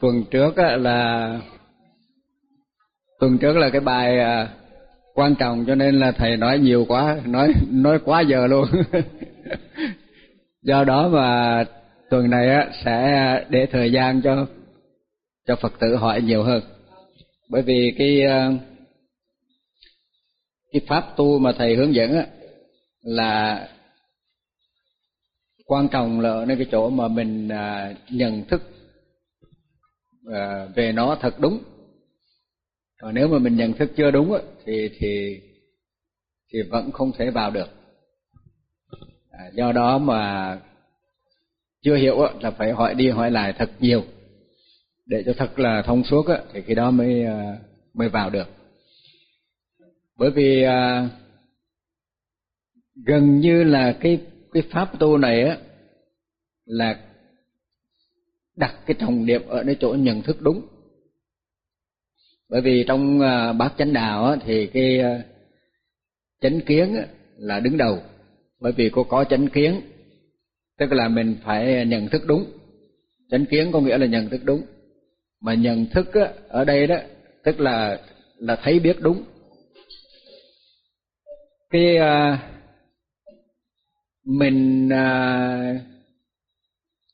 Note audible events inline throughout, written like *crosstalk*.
tuần trước là, tuần trước là cái bài à, quan trọng cho nên là thầy nói nhiều quá, nói nói quá giờ luôn. *laughs* Do đó mà tuần này á sẽ để thời gian cho cho phật tử hỏi nhiều hơn. Bởi vì cái à, cái pháp tu mà thầy hướng dẫn á là quan trọng là ở nơi cái chỗ mà mình à, nhận thức À, về nó thật đúng. Còn nếu mà mình nhận thức chưa đúng thì thì thì vẫn không thể vào được. À, do đó mà chưa hiểu là phải hỏi đi hỏi lại thật nhiều. Để cho thật là thông suốt thì khi đó mới à, mới vào được. Bởi vì à, gần như là cái cái pháp tu này á là đặt cái trọng điểm ở nơi chỗ nhận thức đúng. Bởi vì trong à, bát chánh đạo thì cái à, chánh kiến là đứng đầu. Bởi vì cô có chánh kiến, tức là mình phải nhận thức đúng. Chánh kiến có nghĩa là nhận thức đúng. Mà nhận thức ở đây đó, tức là là thấy biết đúng. Cái à, mình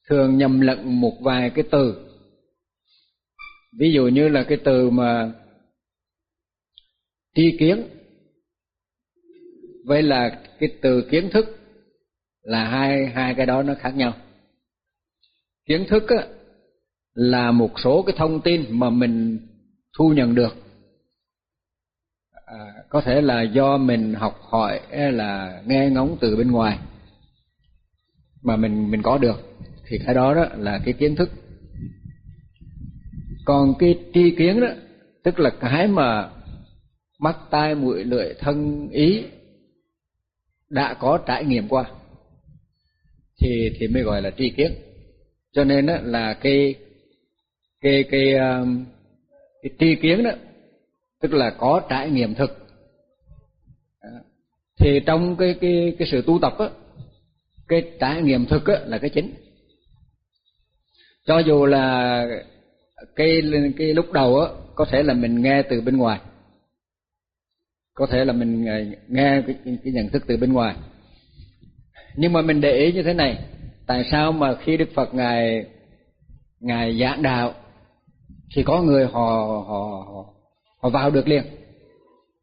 thường nhầm lẫn một vài cái từ. Ví dụ như là cái từ mà tri kiến với là cái từ kiến thức là hai hai cái đó nó khác nhau. Kiến thức á, là một số cái thông tin mà mình thu nhận được. À, có thể là do mình học hỏi hay là nghe ngóng từ bên ngoài mà mình mình có được thì cái đó đó là cái kiến thức. Còn cái tri kiến đó tức là cái mà mắt tai mũi lưỡi thân ý đã có trải nghiệm qua thì thì mới gọi là tri kiến. Cho nên đó là cái cái cái um, cái tri kiến đó tức là có trải nghiệm thực. Thì trong cái cái cái sự tu tập á cái trải nghiệm thực á là cái chính cho dù là cái cái lúc đầu á có thể là mình nghe từ bên ngoài. Có thể là mình ờ, nghe cái, cái nhận thức từ bên ngoài. Nhưng mà mình để ý như thế này tại sao mà khi đức phật ngài ngài giảng đạo thì có người họ họ họ, họ vào được liền.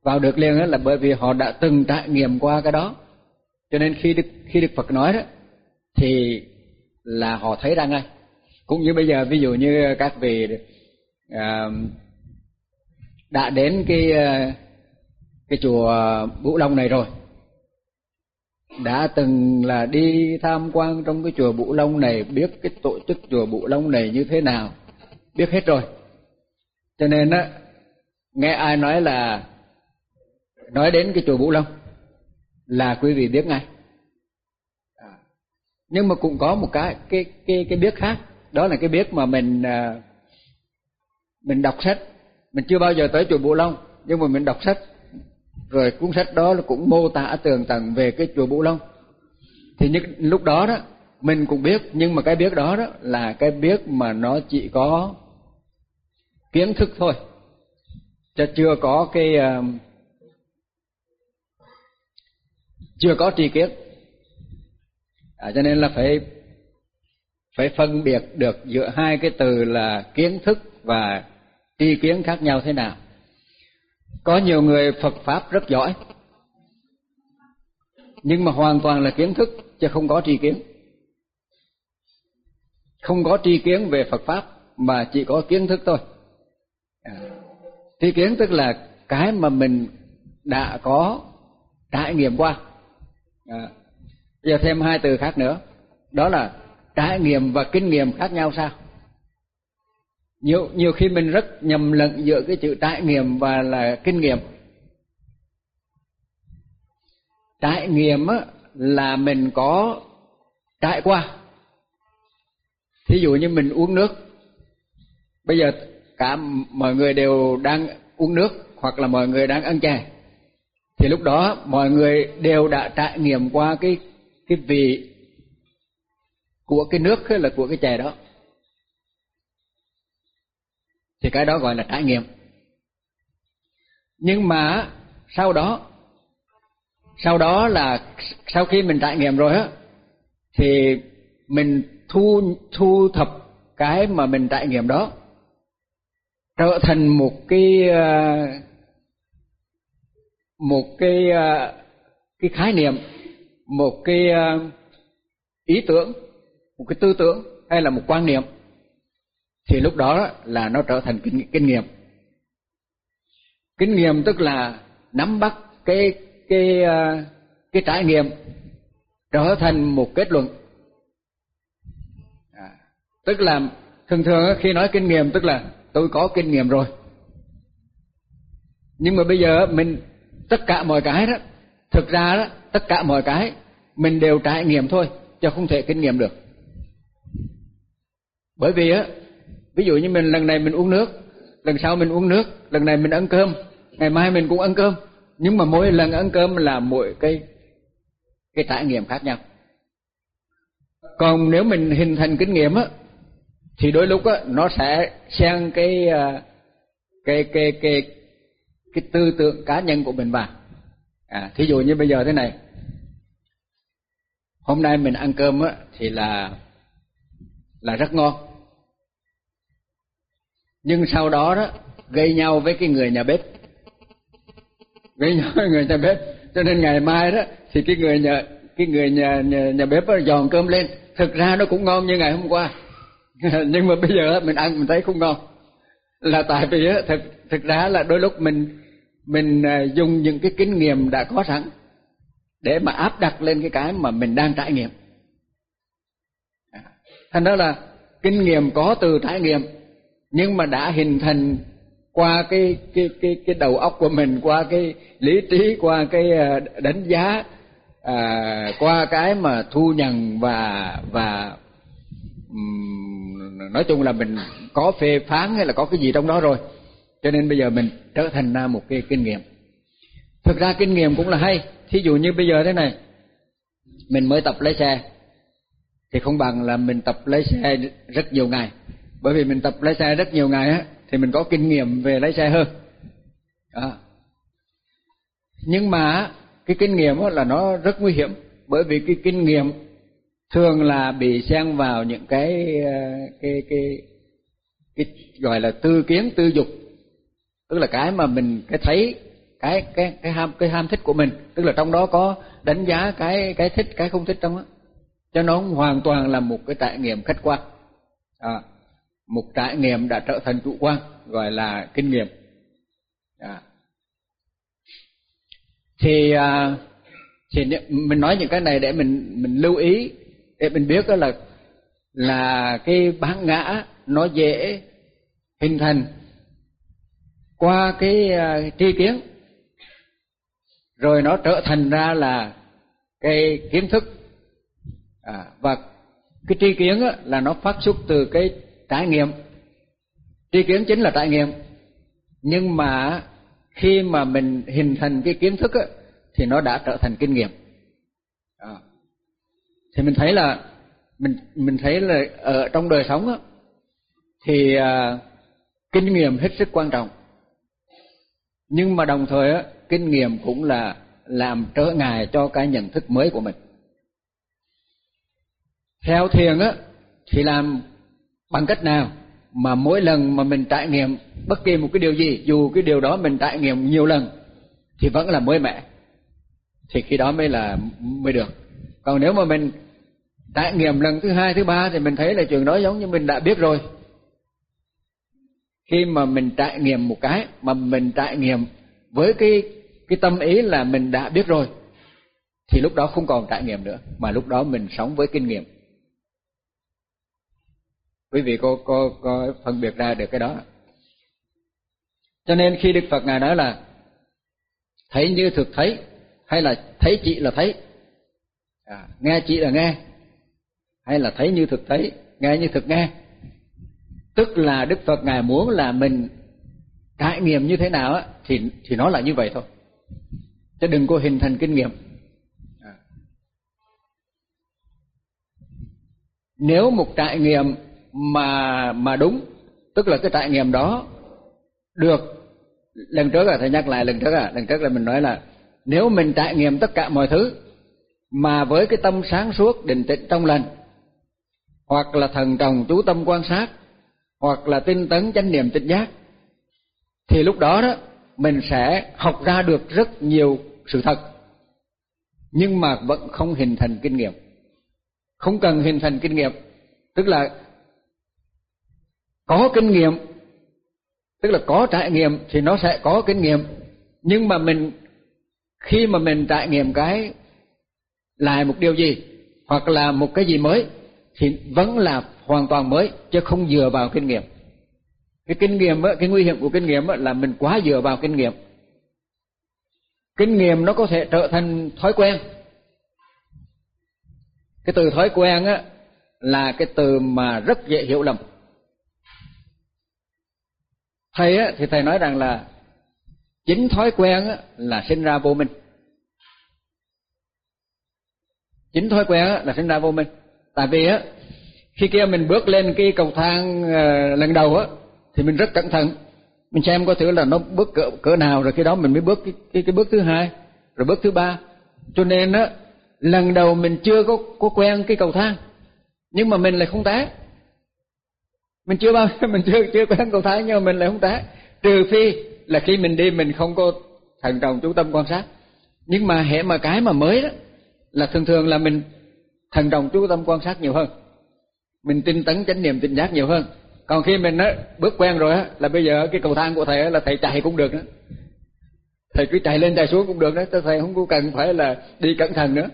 Vào được liền đó là bởi vì họ đã từng trải nghiệm qua cái đó. Cho nên khi đức khi đức phật nói đó thì là họ thấy ra ngay cũng như bây giờ ví dụ như các vị à, đã đến cái à, cái chùa Bửu Long này rồi đã từng là đi tham quan trong cái chùa Bửu Long này biết cái tổ chức chùa Bửu Long này như thế nào biết hết rồi. Cho nên á nghe ai nói là nói đến cái chùa Bửu Long là quý vị biết ngay. À, nhưng mà cũng có một cái cái cái cái biết khác đó là cái biết mà mình à, mình đọc sách. Mình chưa bao giờ tới chùa Bù Long nhưng mà mình đọc sách. Rồi cuốn sách đó cũng mô tả tường tận về cái chùa Bù Long. Thì những lúc đó đó mình cũng biết nhưng mà cái biết đó đó là cái biết mà nó chỉ có kiến thức thôi. Chứ chưa có cái à, chưa có tri kiến. À, cho nên là phải phải phân biệt được giữa hai cái từ là kiến thức và tri kiến khác nhau thế nào. Có nhiều người phật pháp rất giỏi nhưng mà hoàn toàn là kiến thức chứ không có tri kiến. Không có tri kiến về phật pháp mà chỉ có kiến thức thôi. À, tri kiến tức là cái mà mình đã có trải nghiệm qua. À, giờ thêm hai từ khác nữa. Đó là trải nghiệm và kinh nghiệm khác nhau sao? Nhiều nhiều khi mình rất nhầm lẫn giữa cái chữ trải nghiệm và là kinh nghiệm. Trải nghiệm á, là mình có trải qua. Thí dụ như mình uống nước. Bây giờ cả mọi người đều đang uống nước hoặc là mọi người đang ăn chè. Thì lúc đó mọi người đều đã trải nghiệm qua cái cái vị của cái nước hay là của cái chè đó. Thì cái đó gọi là trải nghiệm. Nhưng mà sau đó sau đó là sau khi mình trải nghiệm rồi á, thì mình thu thu thập cái mà mình trải nghiệm đó, trở thành một cái ờ, một cái ờ, cái khái niệm, một cái ờ, ý tưởng một cái tư tưởng hay là một quan niệm thì lúc đó là nó trở thành kinh, kinh nghiệm. Kinh nghiệm tức là nắm bắt cái cái ờ, cái trải nghiệm trở thành một kết luận. À, tức là thường thường khi nói kinh nghiệm tức là tôi có kinh nghiệm rồi. Nhưng mà bây giờ mình tất cả mọi cái đó thực ra đó tất cả mọi cái mình đều trải nghiệm thôi chứ không thể kinh nghiệm được bởi vì á, ví dụ như mình, lần này mình uống nước, lần sau mình uống nước, lần này mình ăn cơm, ngày mai mình cũng ăn cơm. Nhưng mà mỗi lần ăn cơm là mỗi cái cái trải nghiệm khác nhau. Còn nếu mình hình thành kinh nghiệm á, thì đôi lúc á, nó sẽ xen cái à, cái cái cái cái tư tưởng cá nhân của mình vào. À thí dụ như bây giờ thế này. Hôm nay mình ăn cơm á, thì là là rất ngon nhưng sau đó đó gây nhau với cái người nhà bếp. Gây nhau với người nhà bếp. Cho nên ngày mai đó thì cái người nhà cái người nhà nhà, nhà bếp đó dọn cơm lên. Thực ra nó cũng ngon như ngày hôm qua. *laughs* Nhưng mà bây giờ mình ăn mình thấy không ngon. Là tại vì thực thực ra là đôi lúc mình mình à, dùng những cái kinh nghiệm đã có sẵn để mà áp đặt lên cái cái mà mình đang trải nghiệm. À, thành đó là kinh nghiệm có từ trải nghiệm nhưng mà đã hình thành qua cái cái cái cái đầu óc của mình qua cái lý trí qua cái ờ, đánh giá à, qua cái mà thu nhận và và nói chung là mình có phê phán hay là có cái gì trong đó rồi. Cho nên bây giờ mình trở thành ra một cái kinh nghiệm. Thực ra kinh nghiệm cũng là hay. Thí dụ như bây giờ thế này mình mới tập lái xe thì không bằng là mình tập lái xe rất nhiều ngày bởi vì mình tập lái xe rất nhiều ngày á thì mình có kinh nghiệm về lái xe hơn. À. nhưng mà cái kinh nghiệm là nó rất nguy hiểm bởi vì cái kinh nghiệm thường là bị xen vào những cái ờ, cái cái cái gọi là tư kiến tư dục. Tức là cái mà mình cái thấy cái cái cái ham cái ham thích của mình. Tức là trong đó có đánh giá cái cái thích cái không thích trong đó cho nó hoàn toàn là một cái trải nghiệm khách quan. À, một trải nghiệm đã trở thành chủ quan gọi là kinh nghiệm. À. thì à, thì mình nói những cái này để mình mình lưu ý để mình biết đó là là cái bản ngã nó dễ hình thành qua cái uh, tri kiến. Rồi nó trở thành ra là cái kiến thức. À, và cái tri kiến á, là nó phát xuất từ cái trải nghiệm. Tri kiến chính là trải nghiệm. Nhưng mà khi mà mình hình thành cái kiến thức á, thì nó đã trở thành kinh nghiệm. À. thì mình thấy là mình mình thấy là ở trong đời sống á, thì à, kinh nghiệm hết sức quan trọng. Nhưng mà đồng thời á, kinh nghiệm cũng là làm trở ngại cho cái nhận thức mới của mình. Theo thiền á thì làm bằng cách nào mà mỗi lần mà mình trải nghiệm bất kỳ một cái điều gì, dù cái điều đó mình trải nghiệm nhiều lần, thì vẫn là mới mẻ, thì khi đó mới là mới được. Còn nếu mà mình trải nghiệm lần thứ hai, thứ ba thì mình thấy là chuyện đó giống như mình đã biết rồi. Khi mà mình trải nghiệm một cái mà mình trải nghiệm với cái cái tâm ý là mình đã biết rồi, thì lúc đó không còn trải nghiệm nữa, mà lúc đó mình sống với kinh nghiệm quý vị có có có phân biệt ra được cái đó. Cho nên khi đức phật ngài nói là thấy như thực thấy hay là thấy chị là thấy? À, nghe chị là nghe hay là thấy như thực thấy nghe như thực nghe? Tức là đức phật ngài muốn là mình trải nghiệm như thế nào á thì thì nó là như vậy thôi. Chứ đừng có hình thành kinh nghiệm. À. Nếu một trải nghiệm mà mà đúng. Tức là cái trải nghiệm đó được, lần trước là thầy nhắc lại, lần trước à lần trước là mình nói là nếu mình trải nghiệm tất cả mọi thứ mà với cái tâm sáng suốt, định tĩnh trong lành, hoặc là thần trọng chú tâm quan sát, hoặc là tinh tấn chánh niệm tinh giác, thì lúc đó đó mình sẽ học ra được rất nhiều sự thật, nhưng mà vẫn không hình thành kinh nghiệm. Không cần hình thành kinh nghiệm, tức là có kinh nghiệm, tức là có trải nghiệm thì nó sẽ có kinh nghiệm. Nhưng mà mình, khi mà mình trải nghiệm cái lại một điều gì, hoặc là một cái gì mới, thì vẫn là hoàn toàn mới, chứ không dựa vào kinh nghiệm. Cái kinh nghiệm á, cái nguy hiểm của kinh nghiệm á, là mình quá dựa vào kinh nghiệm. Kinh nghiệm nó có thể trở thành thói quen. Cái từ thói quen á, là cái từ mà rất dễ hiểu lầm thầy á thì thầy nói rằng là chính thói quen á là sinh ra vô minh. Chính thói quen á là sinh ra vô minh. Tại vì á khi kia mình bước lên cái cầu thang ờ, lần đầu á thì mình rất cẩn thận. Mình xem có thử là nó bước cỡ cỡ nào rồi khi đó mình mới bước cái cái, cái bước thứ hai rồi bước thứ ba. Cho nên á lần đầu mình chưa có có quen cái cầu thang nhưng mà mình lại không té mình chưa bao *laughs* mình chưa chưa quen cầu thang nhưng mà mình lại không té trừ phi là khi mình đi, mình không có thần trọng chú tâm quan sát. Nhưng mà hệ mà cái mà mới đó, là thường thường là mình thần trọng chú tâm quan sát nhiều hơn. Mình tinh tấn chánh niệm tinh giác nhiều hơn. Còn khi mình á, bước quen rồi á, là bây giờ cái cầu thang của thầy á, là thầy chạy cũng được nữa. Thầy cứ chạy lên, chạy xuống cũng được đó. Thầy không có cần phải là đi cẩn thận nữa.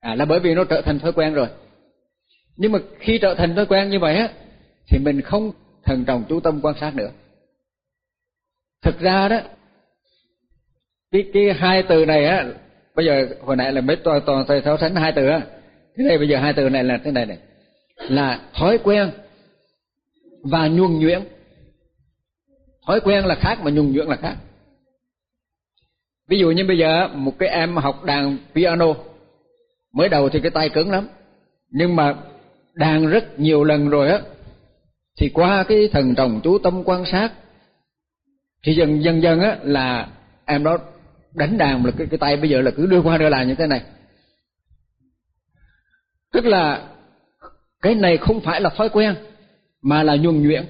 À là bởi vì nó trở thành thói quen rồi. Nhưng mà khi trở thành thói quen như vậy á thì mình không thần trọng chú tâm quan sát nữa. Thực ra đó, cái cái hai từ này á, bây giờ hồi nãy là mấy toàn toàn thầy sáu sánh hai từ á. Thế này bây giờ hai từ này là thế này này. Là thói quen và nhuần nhuyễn. Thói quen là khác mà nhuần nhuyễn là khác. Ví dụ như bây giờ một cái em học đàn piano, mới đầu thì cái tay cứng lắm. Nhưng mà đàn rất nhiều lần rồi á thì qua cái thần trọng chú tâm quan sát thì dần dần dần á là em đó đánh đàn là cái, cái tay. Bây giờ là cứ đưa qua đưa lại như thế này. Tức là cái này không phải là thói quen mà là nhuần nhuyễn.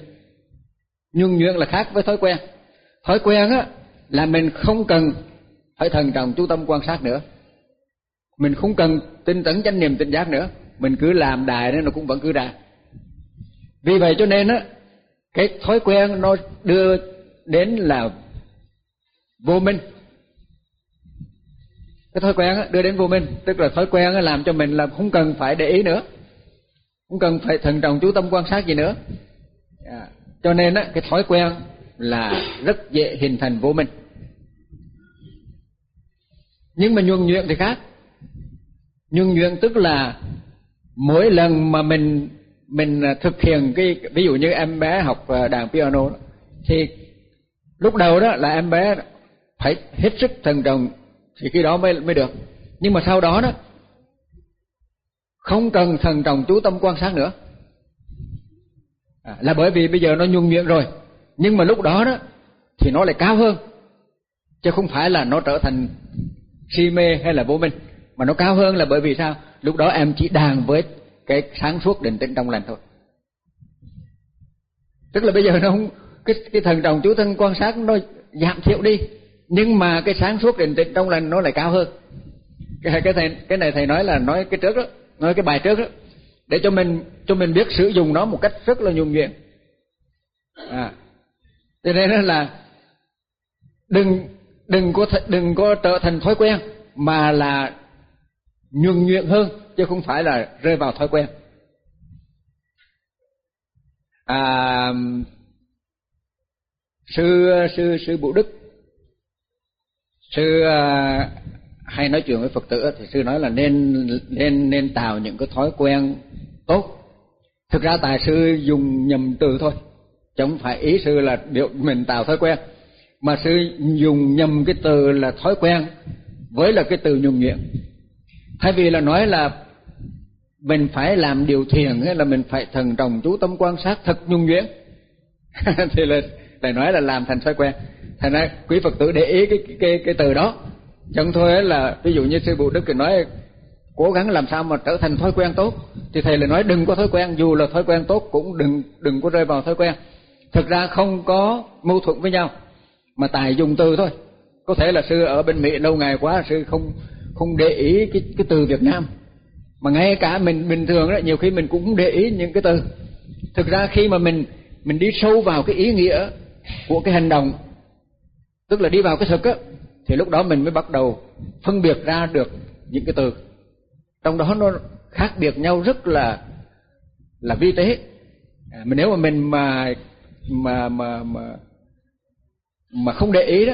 Nhuần nhuyễn là khác với thói quen. Thói quen á là mình không cần phải thần trọng chú tâm quan sát nữa. Mình không cần tinh tấn chánh niệm tinh giác nữa. Mình cứ làm đài nó cũng vẫn cứ đài vì vậy cho nên á cái thói quen nó đưa đến là vô minh. Cái thói quen á đưa đến vô minh tức là thói quen á làm cho mình là không cần phải để ý nữa. Không cần phải thận trọng chú tâm quan sát gì nữa. À, cho nên á cái thói quen là rất dễ hình thành vô minh. Nhưng mà nhuần nhuyễn thì khác. Nhuần nhuyễn tức là mỗi lần mà mình mình à, thực hiện cái ví dụ như em bé học à, đàn piano đó, thì lúc đầu đó là em bé phải hết sức thần trọng thì khi đó mới mới được. Nhưng mà sau đó đó không cần thần trọng chú tâm quan sát nữa. À, là bởi vì bây giờ nó nhuần nhuyễn rồi nhưng mà lúc đó đó thì nó lại cao hơn chứ không phải là nó trở thành si mê hay là vô minh mà nó cao hơn là bởi vì sao? Lúc đó em chỉ đàn với cái sáng suốt định tĩnh trong lành thôi. Tức là bây giờ nó không, cái cái thần đồng chú thân quan sát nó giảm thiểu đi, nhưng mà cái sáng suốt định tĩnh trong lành nó lại cao hơn. Cái cái thầy, cái này thầy nói là nói cái trước đó, nói cái bài trước đó, để cho mình cho mình biết sử dụng nó một cách rất là nhuần nhuyễn. À cho nên là đừng đừng có đừng có trở thành thói quen, mà là nhuần nhuyễn hơn chứ không phải là rơi vào thói quen. À, sư sư sư Bụ Đức sư à, hay nói chuyện với Phật tử thì sư nói là nên nên nên tạo những cái thói quen tốt. Thực ra tài sư dùng nhầm từ thôi chứ không phải ý sư là điều mình tạo thói quen. Mà sư dùng nhầm cái từ là thói quen với là cái từ nhuần nhuyễn thay vì là nói là mình phải làm điều thiền hay là mình phải thần trọng chú tâm quan sát thật nhung nhuyễn, *laughs* thì là lại nói là làm thành thói quen. Thành ra quý phật tử để ý cái cái cái từ đó. Chẳng thôi là ví dụ như sư phụ đức thì nói, cố gắng làm sao mà trở thành thói quen tốt. Thì thầy lại nói, đừng có thói quen, dù là thói quen tốt cũng đừng đừng có rơi vào thói quen. Thực ra không có mâu thuẫn với nhau, mà tài dùng từ thôi. Có thể là sư ở bên mỹ lâu ngày quá, sư không không để ý cái cái từ việt nam. Mà ngay cả mình bình thường đó nhiều khi mình cũng không để ý những cái từ. Thực ra khi mà mình mình đi sâu vào cái ý nghĩa của cái hành động tức là đi vào cái thực á thì lúc đó mình mới bắt đầu phân biệt ra được những cái từ. Trong đó nó khác biệt nhau rất là là vi tế. À, mà nếu mà mình mà mà mà mà mà không để ý đó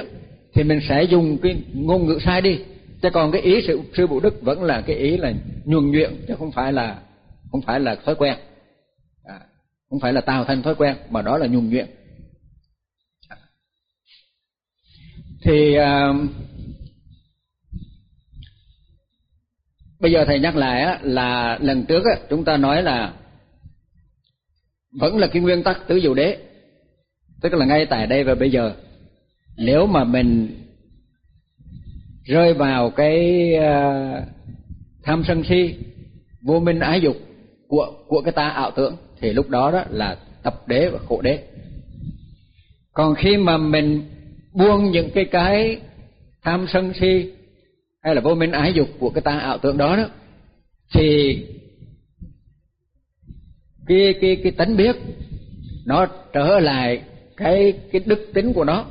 thì mình sẽ dùng cái ngôn ngữ sai đi thế còn cái ý sự sư phụ đức vẫn là cái ý là nhuần nhuyễn chứ không phải là không phải là thói quen. À, không phải là tạo thành thói quen mà đó là nhuần nhuyễn. Thì à, bây giờ thầy nhắc lại á, là lần trước á, chúng ta nói là vẫn là cái nguyên tắc tứ diệu đế. Tức là ngay tại đây và bây giờ. Nếu mà mình rơi vào cái uh, tham sân si vô minh ái dục của của cái ta ảo tưởng thì lúc đó đó là tập đế và khổ đế. Còn khi mà mình buông những cái cái tham sân si hay là vô minh ái dục của cái ta ảo tưởng đó đó thì cái cái cái tánh biết nó trở lại cái cái đức tính của nó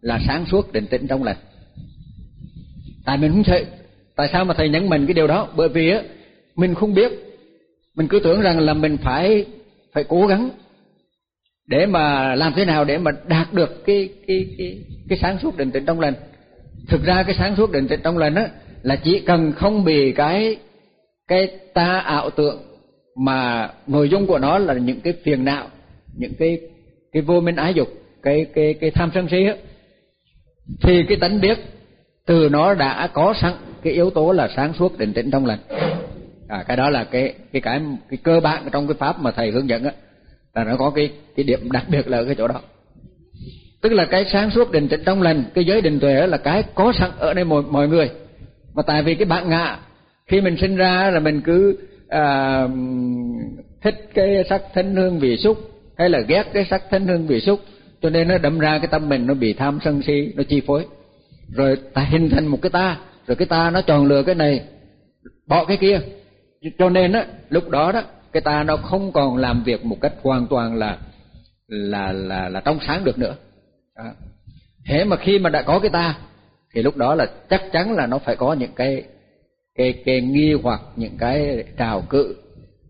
là sáng suốt định tĩnh trong lành tại mình không thể tại sao mà thầy nhấn mình cái điều đó? Bởi vì á, mình không biết. Mình cứ tưởng rằng là mình phải phải cố gắng để mà làm thế nào để mà đạt được cái cái cái cái sáng suốt định tĩnh trong lành. Thực ra cái sáng suốt định tĩnh trong lành á, là chỉ cần không bị cái cái ta ảo tưởng mà nội dung của nó là những cái phiền não, những cái cái vô minh ái dục, cái cái cái tham sân si á, thì cái tánh biết từ nó đã có sẵn cái yếu tố là sáng suốt định tĩnh trong lành. À, cái đó là cái cái cái cái cơ bản trong cái pháp mà thầy hướng dẫn á. Là nó có cái cái điểm đặc biệt là ở cái chỗ đó. Tức là cái sáng suốt định tĩnh trong lành cái giới định tuệ là cái có sẵn ở đây mọi mọi người. Mà tại vì cái bản ngã khi mình sinh ra là mình cứ à, thích cái sắc thân hương vị xúc hay là ghét cái sắc thân hương vị xúc cho nên nó đâm ra cái tâm mình nó bị tham sân si nó chi phối rồi ta hình thành một cái ta rồi cái ta nó chọn lựa cái này bỏ cái kia. Cho nên á lúc đó đó cái ta nó không còn làm việc một cách hoàn toàn là là là là trong sáng được nữa. Đó. thế mà khi mà đã có cái ta thì lúc đó là chắc chắn là nó phải có những cái cái cái nghi hoặc những cái trào cự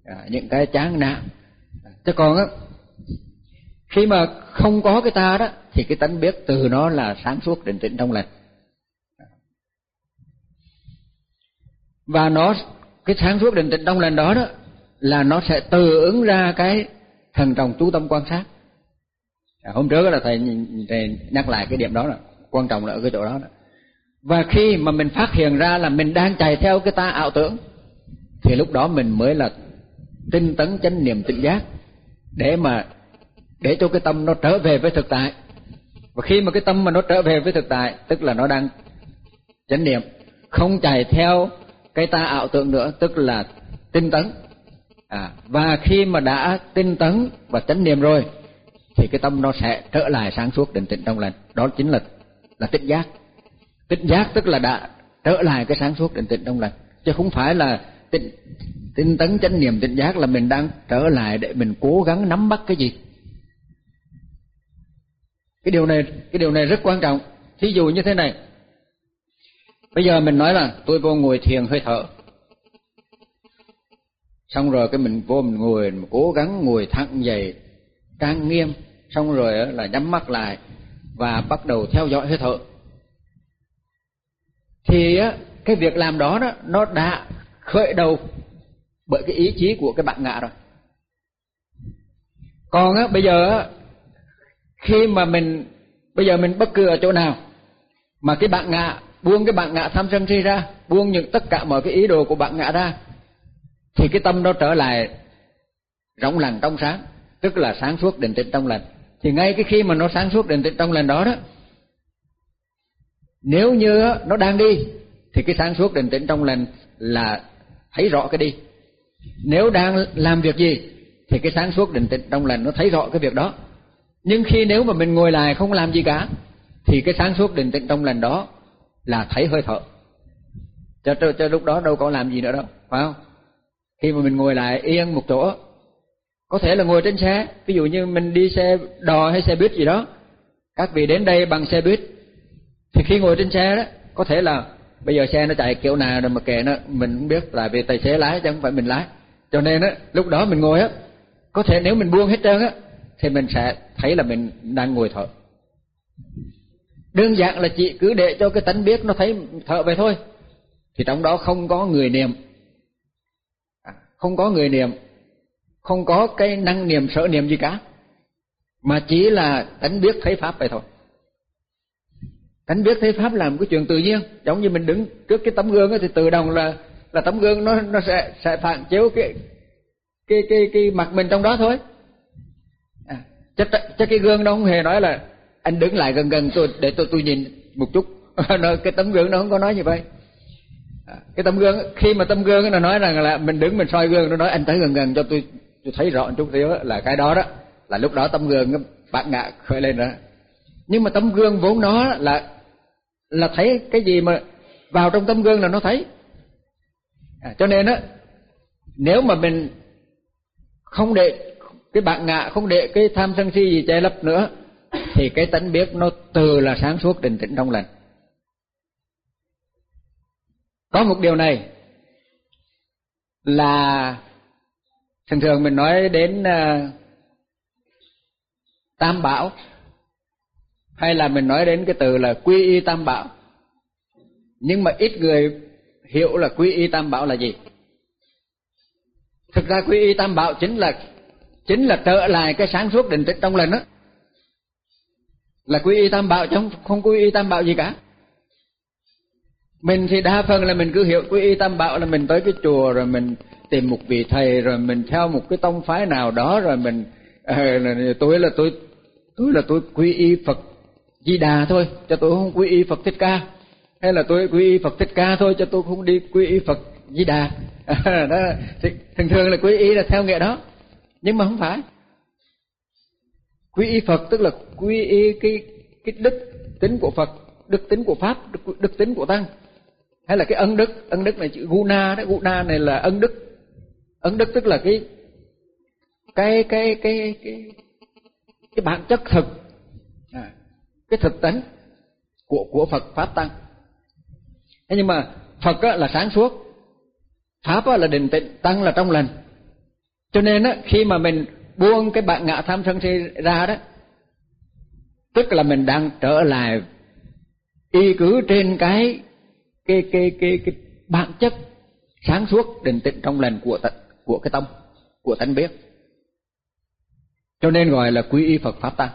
à, những cái chán nản. Chứ còn á khi mà không có cái ta đó thì cái tánh biết từ nó là sáng suốt định tĩnh trong lành. Và nó cái sáng suốt định tĩnh trong lần đó đó là nó sẽ tự ứng ra cái thần trọng chú tâm quan sát. À, hôm trước là thầy, thầy nhắc lại cái điểm đó là quan trọng là ở cái chỗ đó, đó. Và khi mà mình phát hiện ra là mình đang chạy theo cái ta ảo tưởng thì lúc đó mình mới là tinh tấn chánh niệm tỉnh giác để mà để cho cái tâm nó trở về với thực tại. Và khi mà cái tâm mà nó trở về với thực tại tức là nó đang chánh niệm không chạy theo cái ta ảo tưởng nữa tức là tinh tấn. À, và khi mà đã tinh tấn và chánh niệm rồi thì cái tâm nó sẽ trở lại sáng suốt định tĩnh trong lành. Đó chính là là tỉnh giác. Tỉnh giác tức là đã trở lại cái sáng suốt định tĩnh trong lành. Chứ không phải là tinh tinh tấn chánh niệm tịnh giác là mình đang trở lại để mình cố gắng nắm bắt cái gì. Cái điều này cái điều này rất quan trọng. Thí dụ như thế này bây giờ mình nói là tôi vô ngồi thiền hơi thở. Xong rồi cái mình vô mình ngồi, mình cố gắng ngồi thẳng dày trang nghiêm. Xong rồi là nhắm mắt lại và bắt đầu theo dõi hơi thở. Thì á, cái việc làm đó đó, nó đã khởi đầu bởi cái ý chí của cái bạn ngạ rồi. Còn á, bây giờ khi mà mình, bây giờ mình bất cứ ở chỗ nào mà cái bạn ngạ buông cái bạn ngạ tham sân si ra, buông những tất cả mọi cái ý đồ của bạn ngạ ra, thì cái tâm nó trở lại rộng lành trong sáng, tức là sáng suốt định tĩnh trong lành. Thì ngay cái khi mà nó sáng suốt định tĩnh trong lành đó đó, nếu như nó đang đi, thì cái sáng suốt định tĩnh trong lành là thấy rõ cái đi. Nếu đang làm việc gì, thì cái sáng suốt định tĩnh trong lành nó thấy rõ cái việc đó. Nhưng khi nếu mà mình ngồi lại không làm gì cả, thì cái sáng suốt định tĩnh trong lành đó là thấy hơi thở. Cho, cho, cho lúc đó đâu có làm gì nữa đâu phải không? Khi mà mình ngồi lại yên một chỗ có thể là ngồi trên xe ví dụ như mình đi xe đò hay xe buýt gì đó các vị đến đây bằng xe buýt thì khi ngồi trên xe đó có thể là bây giờ xe nó chạy kiểu nào rồi mà kệ nó mình cũng biết là vì tài xế lái chứ không phải mình lái. Cho nên á lúc đó mình ngồi á có thể nếu mình buông hết trơn á thì mình sẽ thấy là mình đang ngồi thở đơn giản là chị cứ để cho cái tánh biết nó thấy thở vậy thôi. Thì trong đó không có người niệm. À, không có người niệm. Không có cái năng niệm sở niệm gì cả. Mà chỉ là tánh biết thấy pháp vậy thôi. Tánh biết thấy pháp là một cái chuyện tự nhiên. Giống như mình đứng trước cái tấm gương thì tự động là là tấm gương nó nó sẽ sẽ phản chiếu cái cái cái cái mặt mình trong đó thôi. À, chắc chắc cái gương nó không hề nói là anh đứng lại gần gần tôi để tôi tôi nhìn một chút. *laughs* Nó cái tấm gương nó không có nói như vậy. À, cái tấm gương khi mà tấm gương nó nói rằng là mình đứng mình soi gương nó nói anh tới gần gần cho tôi tôi thấy rõ một chút xíu là cái đó đó là lúc đó tấm gương bạn ngạ khởi lên đó nhưng mà tấm gương vốn nó là là thấy cái gì mà vào trong tấm gương là nó thấy. À, cho nên á nếu mà mình không để cái bạn ngạ không để cái tham sân si gì che lấp nữa thì cái tánh biết nó từ là sáng suốt định tĩnh trong lành. Có một điều này là thường thường mình nói đến uh, tam bảo hay là mình nói đến cái từ là quy y tam bảo. Nhưng mà ít người hiểu là quy y tam bảo là gì. Thực ra quy y tam bảo chính là chính là trở lại cái sáng suốt định tĩnh trong lành đó là quy y tam bảo chứ không không quy y tam bảo gì cả. Mình thì đa phần là mình cứ hiểu quy y tam bảo là mình tới cái chùa rồi mình tìm một vị thầy rồi mình theo một cái tông phái nào đó rồi mình à, tôi là tôi tôi là tôi quy y Phật Di Đà thôi cho tôi không quy y Phật Thích Ca. Hay là tôi quy y Phật Thích Ca thôi cho tôi không đi quy y Phật Di Đà. *laughs* Đó thì thường thường là quy y là theo nghĩa đó. Nhưng mà không phải quy y Phật tức là quy y cái cái đức tính của Phật đức tính của pháp đức, đức tính của tăng. Hay là cái ân đức ân đức này chữ guna đó guna này là ân đức. Ân đức tức là cái cái cái cái cái cái bản chất thực à, cái thực tính của của Phật pháp tăng. Thế nhưng mà Phật á, là sáng suốt pháp á, là định tịnh, tăng là trong lành. Cho nên á, khi mà mình buông cái bạn ngạ tham sân si ra đó. Tức là mình đang trở lại y cứ trên cái cái cái cái cái bản chất sáng suốt định tĩnh trong lành của của cái tâm, của tánh biết. Cho nên gọi là quy y Phật pháp tăng.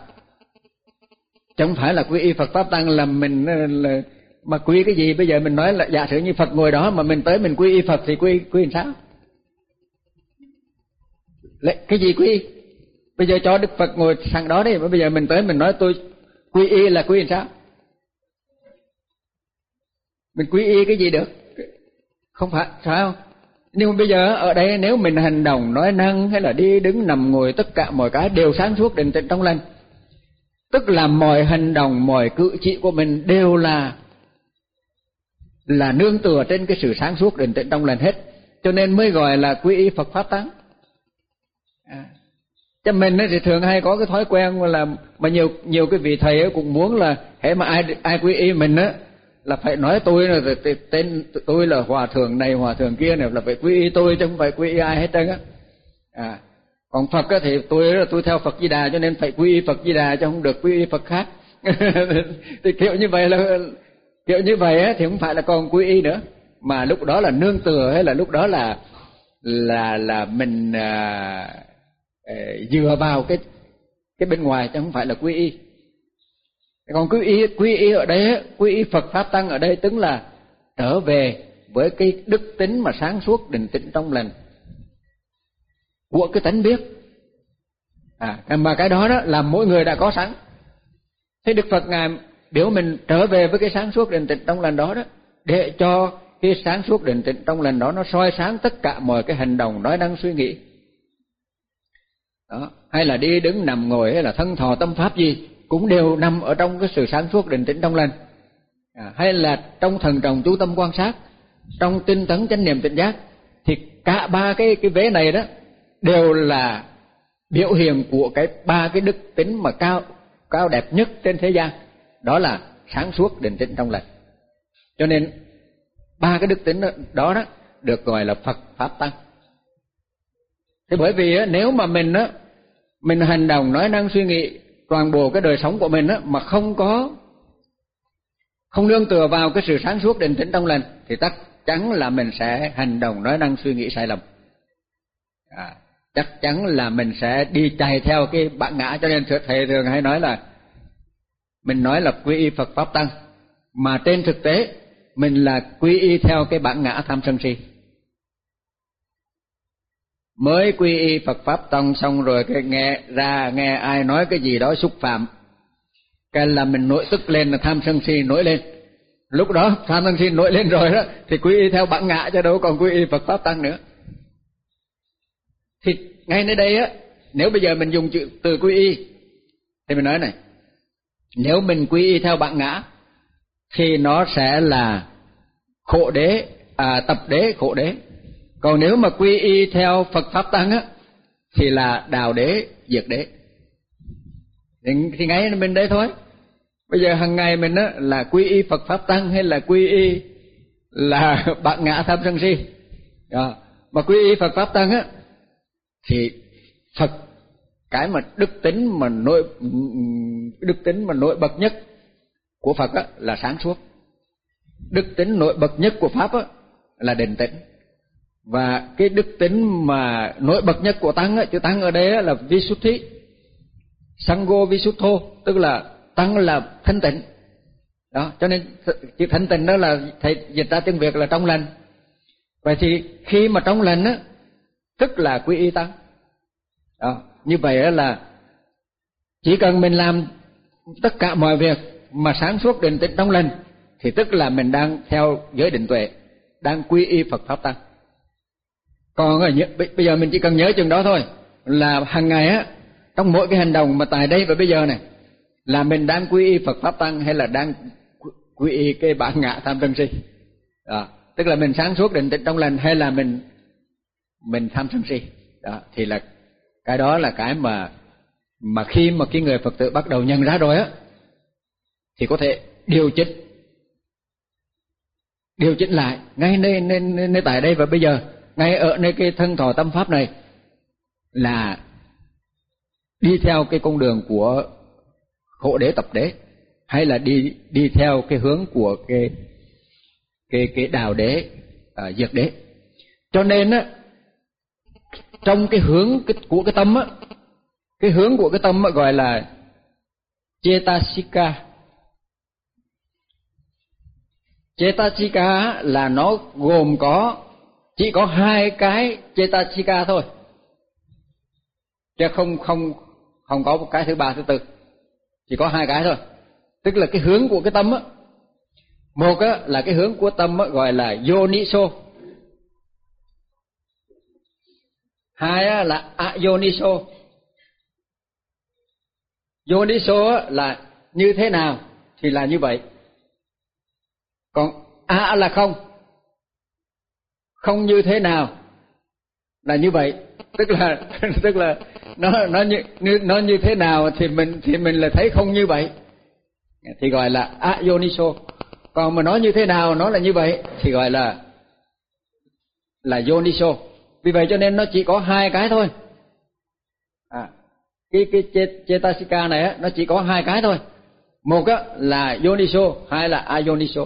Chứ không phải là quy y Phật pháp tăng là mình ờ, là mà quy cái gì? Bây giờ mình nói là giả sử như Phật ngồi đó mà mình tới mình quy y Phật thì quy quy làm sao? Lấy, cái gì quy y bây giờ cho Đức Phật ngồi sang đó đi. Bây giờ mình tới mình nói tôi quy y là quy làm sao? Mình quy y cái gì được? Không phải phải không? Nhưng mà bây giờ ở đây nếu mình hành động nói năng hay là đi đứng nằm ngồi tất cả mọi cái đều sáng suốt định tĩnh trong lành. Tức là mọi hành động mọi cử chỉ của mình đều là là nương tựa trên cái sự sáng suốt định tĩnh trong lành hết. Cho nên mới gọi là quy y Phật pháp tăng à. cho mình thì thường hay có cái thói quen là mà nhiều nhiều cái vị thầy cũng muốn là hễ mà ai ai quy y mình á là phải nói tôi là tên tôi là hòa thượng này hòa thượng kia này là phải quy y tôi chứ không phải quy y ai hết trơn á à còn Phật á thì tôi là tôi theo Phật Di Đà cho nên phải quy y Phật Di Đà chứ không được quy y Phật khác *laughs* thì kiểu như vậy là kiểu như vậy á thì không phải là còn quy y nữa mà lúc đó là nương tựa hay là lúc đó là là là mình à, dựa vào cái cái bên ngoài chứ không phải là quy y. Còn quy y quy y ở đây quy y Phật pháp tăng ở đây tức là trở về với cái đức tính mà sáng suốt định tĩnh trong lành của cái tánh biết. À mà cái đó đó là mỗi người đã có sẵn. Thế đức phật ngài biểu mình trở về với cái sáng suốt định tĩnh trong lành đó đó, để cho cái sáng suốt định tĩnh trong lành đó nó soi sáng tất cả mọi cái hành động, nói năng, suy nghĩ đó. Hay là đi đứng nằm ngồi hay là thân thọ tâm pháp gì cũng đều nằm ở trong cái sự sáng suốt định tĩnh trong lành. À, hay là trong thần trọng chú tâm quan sát trong tinh tấn chánh niệm tỉnh giác thì cả ba cái cái vế này đó đều là biểu hiện của cái ba cái đức tính mà cao cao đẹp nhất trên thế gian. Đó là sáng suốt định tĩnh trong lành. Cho nên ba cái đức tính đó, đó được gọi là Phật pháp tăng. Thế bởi vì á, nếu mà mình á mình hành động nói năng suy nghĩ toàn bộ cái đời sống của mình á mà không có không nương tựa vào cái sự sáng suốt định tĩnh trong lành thì chắc chắn là mình sẽ hành động nói năng suy nghĩ sai lầm. À, chắc chắn là mình sẽ đi chạy theo cái bản ngã. Cho nên thầy thường hay nói là mình nói là quy y Phật pháp tăng mà trên thực tế mình là quy y theo cái bản ngã tham sân si mới quy y Phật pháp tăng xong rồi cái nghe ra nghe ai nói cái gì đó xúc phạm. Cái là mình nổi tức lên là tham sân si nổi lên. Lúc đó tham sân si nổi lên rồi đó thì quy y theo bản ngã cho đâu còn quy y Phật pháp tăng nữa. Thì ngay nơi đây á nếu bây giờ mình dùng chữ từ quy y thì mình nói này nếu mình quy y theo bản ngã thì nó sẽ là khổ đế à, tập đế khổ đế còn nếu mà quy y theo Phật pháp tăng á thì là đào đế diệt đế. Thì, thì ngay bên đấy thôi. Bây giờ hàng ngày mình á là quy y Phật pháp tăng hay là quy y là *laughs* bạn ngã tham sân si? Đó. mà quy y Phật pháp tăng á thì Phật cái mà đức tính mà nội đức tính mà nổi bật nhất của Phật á là sáng suốt. Đức tính nổi bật nhất của pháp á là định tĩnh và cái đức tính mà nổi bật nhất của tăng á chữ tăng ở đây á, là visuddhi sango visuddho tức là tăng là thanh tịnh. Đó cho nên chữ thanh tịnh đó là thầy dịch ra tiếng việt là trong lành. Vậy thì khi mà trong lành á tức là quy y tăng. Đó như vậy là chỉ cần mình làm tất cả mọi việc mà sáng suốt định tĩnh trong lành thì tức là mình đang theo giới định tuệ đang quy y Phật pháp tăng còn bây giờ mình chỉ cần nhớ chừng đó thôi. Là hàng ngày á trong mỗi cái hành động mà tại đây và bây giờ này là mình đang quy y Phật pháp tăng hay là đang quy y cái bản ngã tham sân si? Đó. Tức là mình sáng suốt định tĩnh trong lành hay là mình mình tham sân si? Đó. Thì là cái đó là cái mà mà khi mà cái người Phật tử bắt đầu nhận ra rồi á thì có thể điều chỉnh điều chỉnh lại ngay nơi, nơi, nơi tại đây và bây giờ ngay ở nơi cái thân thọ tâm pháp này là đi theo cái con đường của khổ đế tập đế hay là đi đi theo cái hướng của cái cái cái đạo đế à, diệt đế. Cho nên á trong cái hướng cái, của cái tâm á cái hướng của cái tâm á gọi là chetasika chetasika là nó gồm có chỉ có hai cái chetasika thôi. Chứ không không không có một cái thứ ba, thứ tư. Chỉ có hai cái thôi. Tức là cái hướng của cái tâm á. Một á, là cái hướng của tâm á, gọi là yoniso. Hai á, là ayoniso. Yoniso là như thế nào thì là như vậy. Còn a là không không như thế nào. Là như vậy. Tức là *laughs* tức là nó nó như nó như thế nào thì mình thì mình là thấy không như vậy. Thì gọi là ayoniso còn mà nói như thế nào nó là như vậy thì gọi là là yoniso vì vậy cho nên nó chỉ có hai cái thôi. À, cái cái chetasika này á nó chỉ có hai cái thôi. Một á là yoniso hai là ayoniso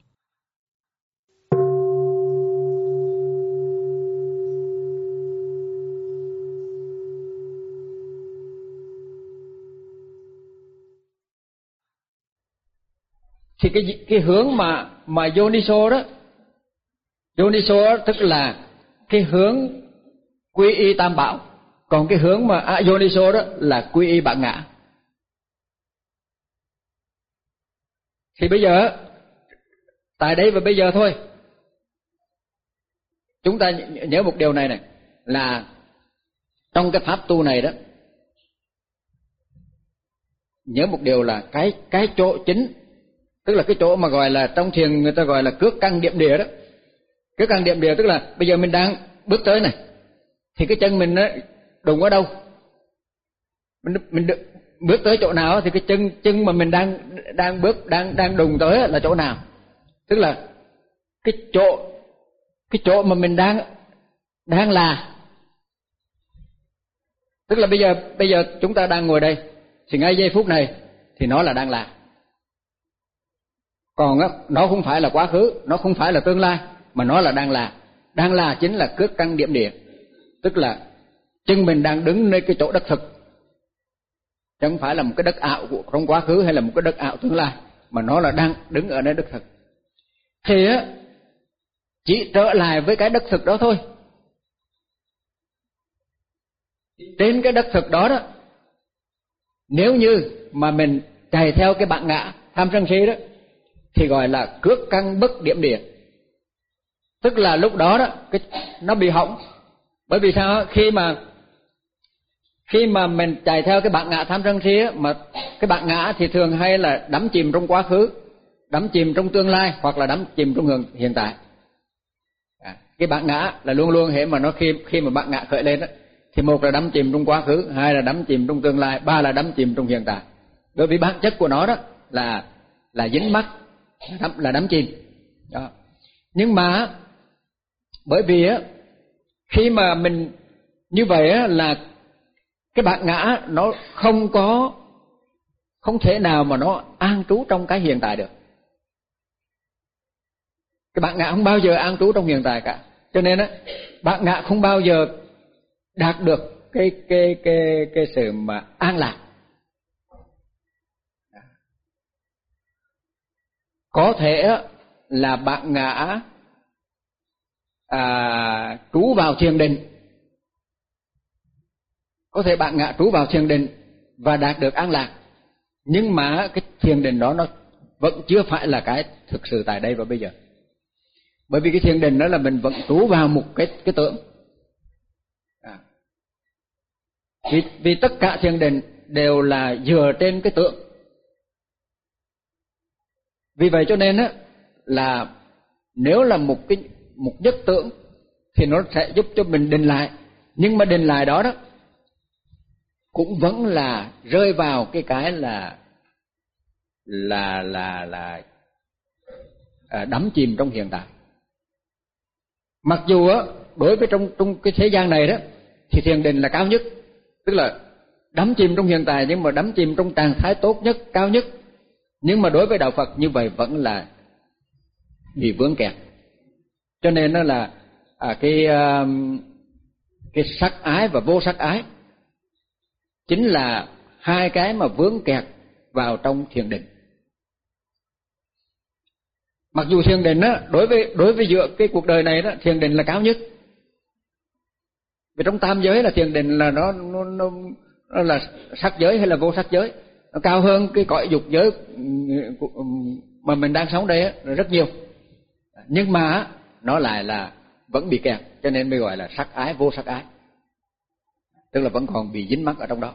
Thì cái cái hướng mà mà Yoniso đó Yoniso đó, tức là cái hướng quy y tam bảo. Còn cái hướng mà à, Yoniso đó là quy y bản ngã. Thì bây giờ tại đây và bây giờ thôi. Chúng ta nhớ một điều này này là trong cái pháp tu này đó nhớ một điều là cái cái chỗ chính tức là cái chỗ mà gọi là trong thiền người ta gọi là cước căn điểm địa đó. Cước căn điểm địa tức là bây giờ mình đang bước tới này, thì cái chân mình nó đụng ở đâu? Mình mình được bước tới chỗ nào thì cái chân chân mà mình đang đang bước, đang đang đụng tới là chỗ nào? Tức là cái chỗ cái chỗ mà mình đang đang là. Tức là bây giờ bây giờ chúng ta đang ngồi đây, thì ngay giây phút này thì nó là đang là còn á nó không phải là quá khứ, nó không phải là tương lai, mà nó là đang là. Đang là chính là cước căn điểm địa. Tức là chân mình đang đứng nơi cái chỗ đất thực. Chứ không phải là một cái đất ảo của trong quá khứ hay là một cái đất ảo tương lai, mà nó là đang đứng ở nơi đất thực. Thì á, chỉ trở lại với cái đất thực đó thôi. Trên cái đất thực đó đó, nếu như mà mình chạy theo cái bạn ngã tham sân si đó thì gọi là cước căn bất điểm địa. Tức là lúc đó đó cái nó bị hỏng. Bởi vì sao? Khi mà khi mà mình chạy theo cái bạn ngã tham sân si mà cái bạn ngã thì thường hay là đắm chìm trong quá khứ đắm chìm trong tương lai hoặc là đắm chìm trong hiện tại. À, cái bạn ngã là luôn luôn hệ mà nó khi khi mà bạn ngã khởi lên đó thì một là đắm chìm trong quá khứ hai là đắm chìm trong tương lai ba là đắm chìm trong hiện tại. Bởi vì bản chất của nó đó là là dính mắc là đắm, là đắm chìm. Đó. Nhưng mà bởi vì á khi mà mình như vậy á là cái bạn ngã nó không có không thể nào mà nó an trú trong cái hiện tại được. Cái bạn ngã không bao giờ an trú trong hiện tại cả. Cho nên á bạn ngã không bao giờ đạt được cái cái cái cái sự mà an lạc. Có thể là bạn ngã à, trú vào thiền định. Có thể bạn ngã trú vào thiền định và đạt được an lạc. Nhưng mà cái thiền định đó nó vẫn chưa phải là cái thực sự tại đây và bây giờ. Bởi vì cái thiền định đó là mình vẫn trú vào một cái cái tưởng. À. vì, vì tất cả thiền định đều là dựa trên cái tượng vì vậy cho nên á là nếu là một cái một giấc tưởng thì nó sẽ giúp cho mình định lại. Nhưng mà định lại đó đó cũng vẫn là rơi vào cái cái là là là là à, đắm chìm trong hiện tại. Mặc dù á đối với trong trong cái thế gian này đó thì thiền định là cao nhất. Tức là đắm chìm trong hiện tại nhưng mà đắm chìm trong trạng thái tốt nhất cao nhất nhưng mà đối với đạo Phật như vậy vẫn là bị vướng kẹt. Cho nên nó là à, cái à, cái sắc ái và vô sắc ái chính là hai cái mà vướng kẹt vào trong thiền định. Mặc dù thiền định đó đối với đối với dựa cái cuộc đời này đó thiền định là cao nhất. Vì trong tam giới là thiền định là nó nó nó, nó là sắc giới hay là vô sắc giới nó cao hơn cái cõi dục giới ừ, ừ, mà mình đang sống đây rất nhiều. Nhưng mà nó lại là vẫn bị kẹt, cho nên mới gọi là sắc ái, vô sắc ái. Tức là vẫn còn bị dính mắc ở trong đó.